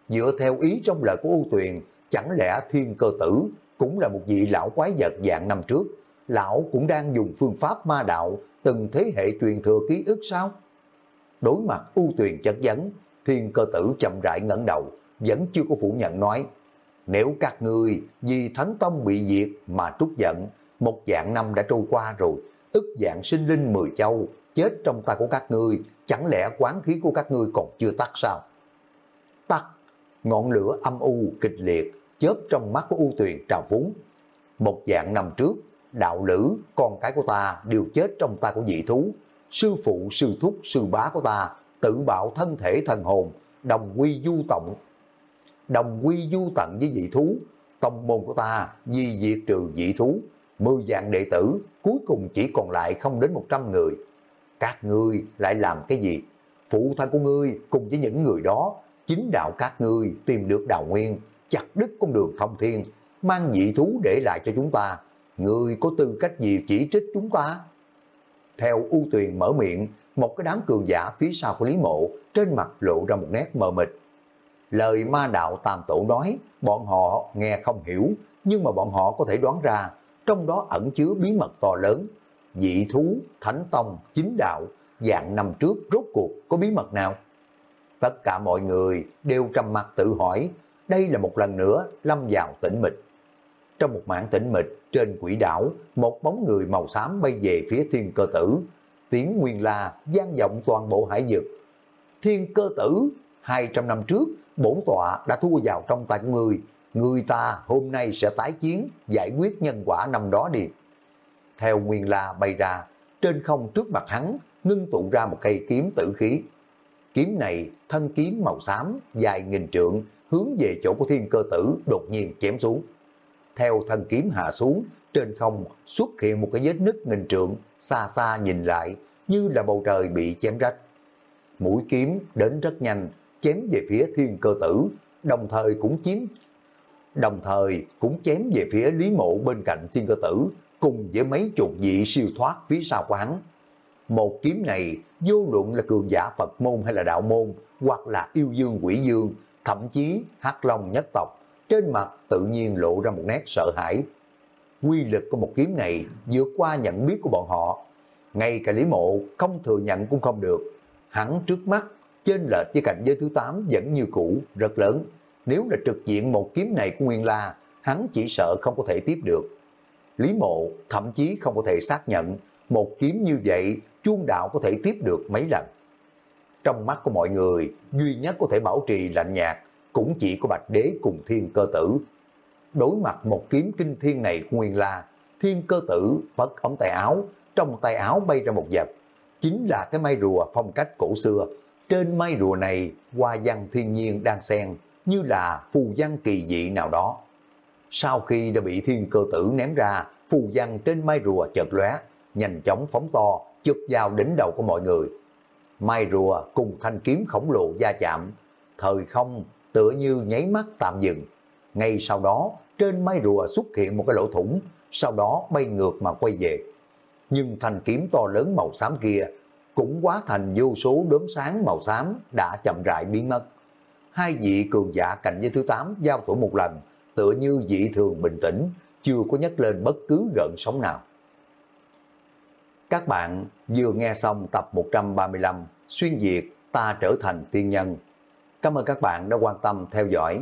dựa theo ý trong lời của U Tuyền, chẳng lẽ thiên cơ tử cũng là một vị lão quái vật dạng năm trước, lão cũng đang dùng phương pháp ma đạo từng thế hệ truyền thừa ký ức sao? Đối mặt U Tuyền chất vấn, thiên cơ tử chậm rãi ngẩng đầu, vẫn chưa có phủ nhận nói, nếu các người vì Thánh Tông bị diệt mà trút giận, một dạng năm đã trôi qua rồi, ức dạng sinh linh mười châu, chết trong tay của các ngươi, chẳng lẽ quán khí của các ngươi còn chưa tắt sao? Tắt, ngọn lửa âm u kịch liệt, chớp trong mắt của U Tuyền trào phúng. Một dạng năm trước, đạo lữ, con cái của ta đều chết trong tay của dị thú. Sư phụ, sư thúc, sư bá của ta tự bạo thân thể thần hồn, đồng quy du tổng. Đồng quy du tận với dị thú, tông môn của ta di diệt trừ dị thú, mười dạng đệ tử, cuối cùng chỉ còn lại không đến 100 người. Các ngươi lại làm cái gì? Phụ thân của ngươi cùng với những người đó, chính đạo các ngươi tìm được đào nguyên, chặt đứt con đường thông thiên, mang dị thú để lại cho chúng ta. Ngươi có tư cách gì chỉ trích chúng ta? Theo ưu Tuyền mở miệng, một cái đám cường giả phía sau của Lý Mộ trên mặt lộ ra một nét mờ mịt. Lời ma đạo tam tổ nói, bọn họ nghe không hiểu, nhưng mà bọn họ có thể đoán ra, trong đó ẩn chứa bí mật to lớn. Dị thú, thánh tông, chính đạo, dạng năm trước rốt cuộc có bí mật nào? Tất cả mọi người đều trầm mặt tự hỏi, đây là một lần nữa lâm vào tĩnh mịch. Trong một mảng tĩnh mịch, trên quỷ đảo, một bóng người màu xám bay về phía thiên cơ tử. Tiếng nguyên la gian vọng toàn bộ hải dược Thiên cơ tử, 200 năm trước, bổn tọa đã thua vào trong tay của người. Người ta hôm nay sẽ tái chiến, giải quyết nhân quả năm đó đi. Theo nguyên la bay ra, trên không trước mặt hắn, ngưng tụ ra một cây kiếm tử khí. Kiếm này, thân kiếm màu xám, dài nghìn trượng, hướng về chỗ của thiên cơ tử đột nhiên chém xuống. Theo thân kiếm hạ xuống, trên không xuất hiện một cái vết nứt nghìn trượng, xa xa nhìn lại như là bầu trời bị chém rách. Mũi kiếm đến rất nhanh, chém về phía thiên cơ tử, đồng thời cũng chiếm đồng thời cũng chém về phía Lý Mộ bên cạnh thiên cơ tử, cùng với mấy chục vị siêu thoát phía sau của hắn. Một kiếm này, vô luận là cường giả Phật môn hay là đạo môn, hoặc là yêu dương quỷ dương, thậm chí hắc long nhất tộc, trên mặt tự nhiên lộ ra một nét sợ hãi. Quy lực của một kiếm này vượt qua nhận biết của bọn họ. Ngay cả Lý Mộ không thừa nhận cũng không được. Hắn trước mắt, trên lệch với cảnh giới thứ 8 vẫn như cũ, rất lớn. Nếu là trực diện một kiếm này của Nguyên La, hắn chỉ sợ không có thể tiếp được. Lý Mộ thậm chí không có thể xác nhận một kiếm như vậy chuông đạo có thể tiếp được mấy lần. Trong mắt của mọi người, duy nhất có thể bảo trì lạnh nhạt cũng chỉ có Bạch Đế cùng Thiên Cơ Tử. Đối mặt một kiếm kinh thiên này của Nguyên La, Thiên Cơ Tử phất ống tay áo, trong tay áo bay ra một vật. Chính là cái mai rùa phong cách cổ xưa. Trên mai rùa này, hoa văn thiên nhiên đang xen, như là phù văn kỳ dị nào đó. Sau khi đã bị Thiên Cơ Tử ném ra, phù văn trên mai rùa chợt lóe, nhanh chóng phóng to, chụp vào đỉnh đầu của mọi người. Mai rùa cùng thanh kiếm khổng lồ va chạm, thời không tựa như nháy mắt tạm dừng. Ngay sau đó, trên mái rùa xuất hiện một cái lỗ thủng, sau đó bay ngược mà quay về. Nhưng thanh kiếm to lớn màu xám kia cũng quá thành vô số đốm sáng màu xám đã chậm rãi biến mất. Hai vị cường giả cạnh với thứ tám giao thủ một lần, tựa như dị thường bình tĩnh, chưa có nhắc lên bất cứ gợn sóng nào. Các bạn vừa nghe xong tập 135 Xuyên Việt Ta Trở Thành Tiên Nhân Cảm ơn các bạn đã quan tâm theo dõi.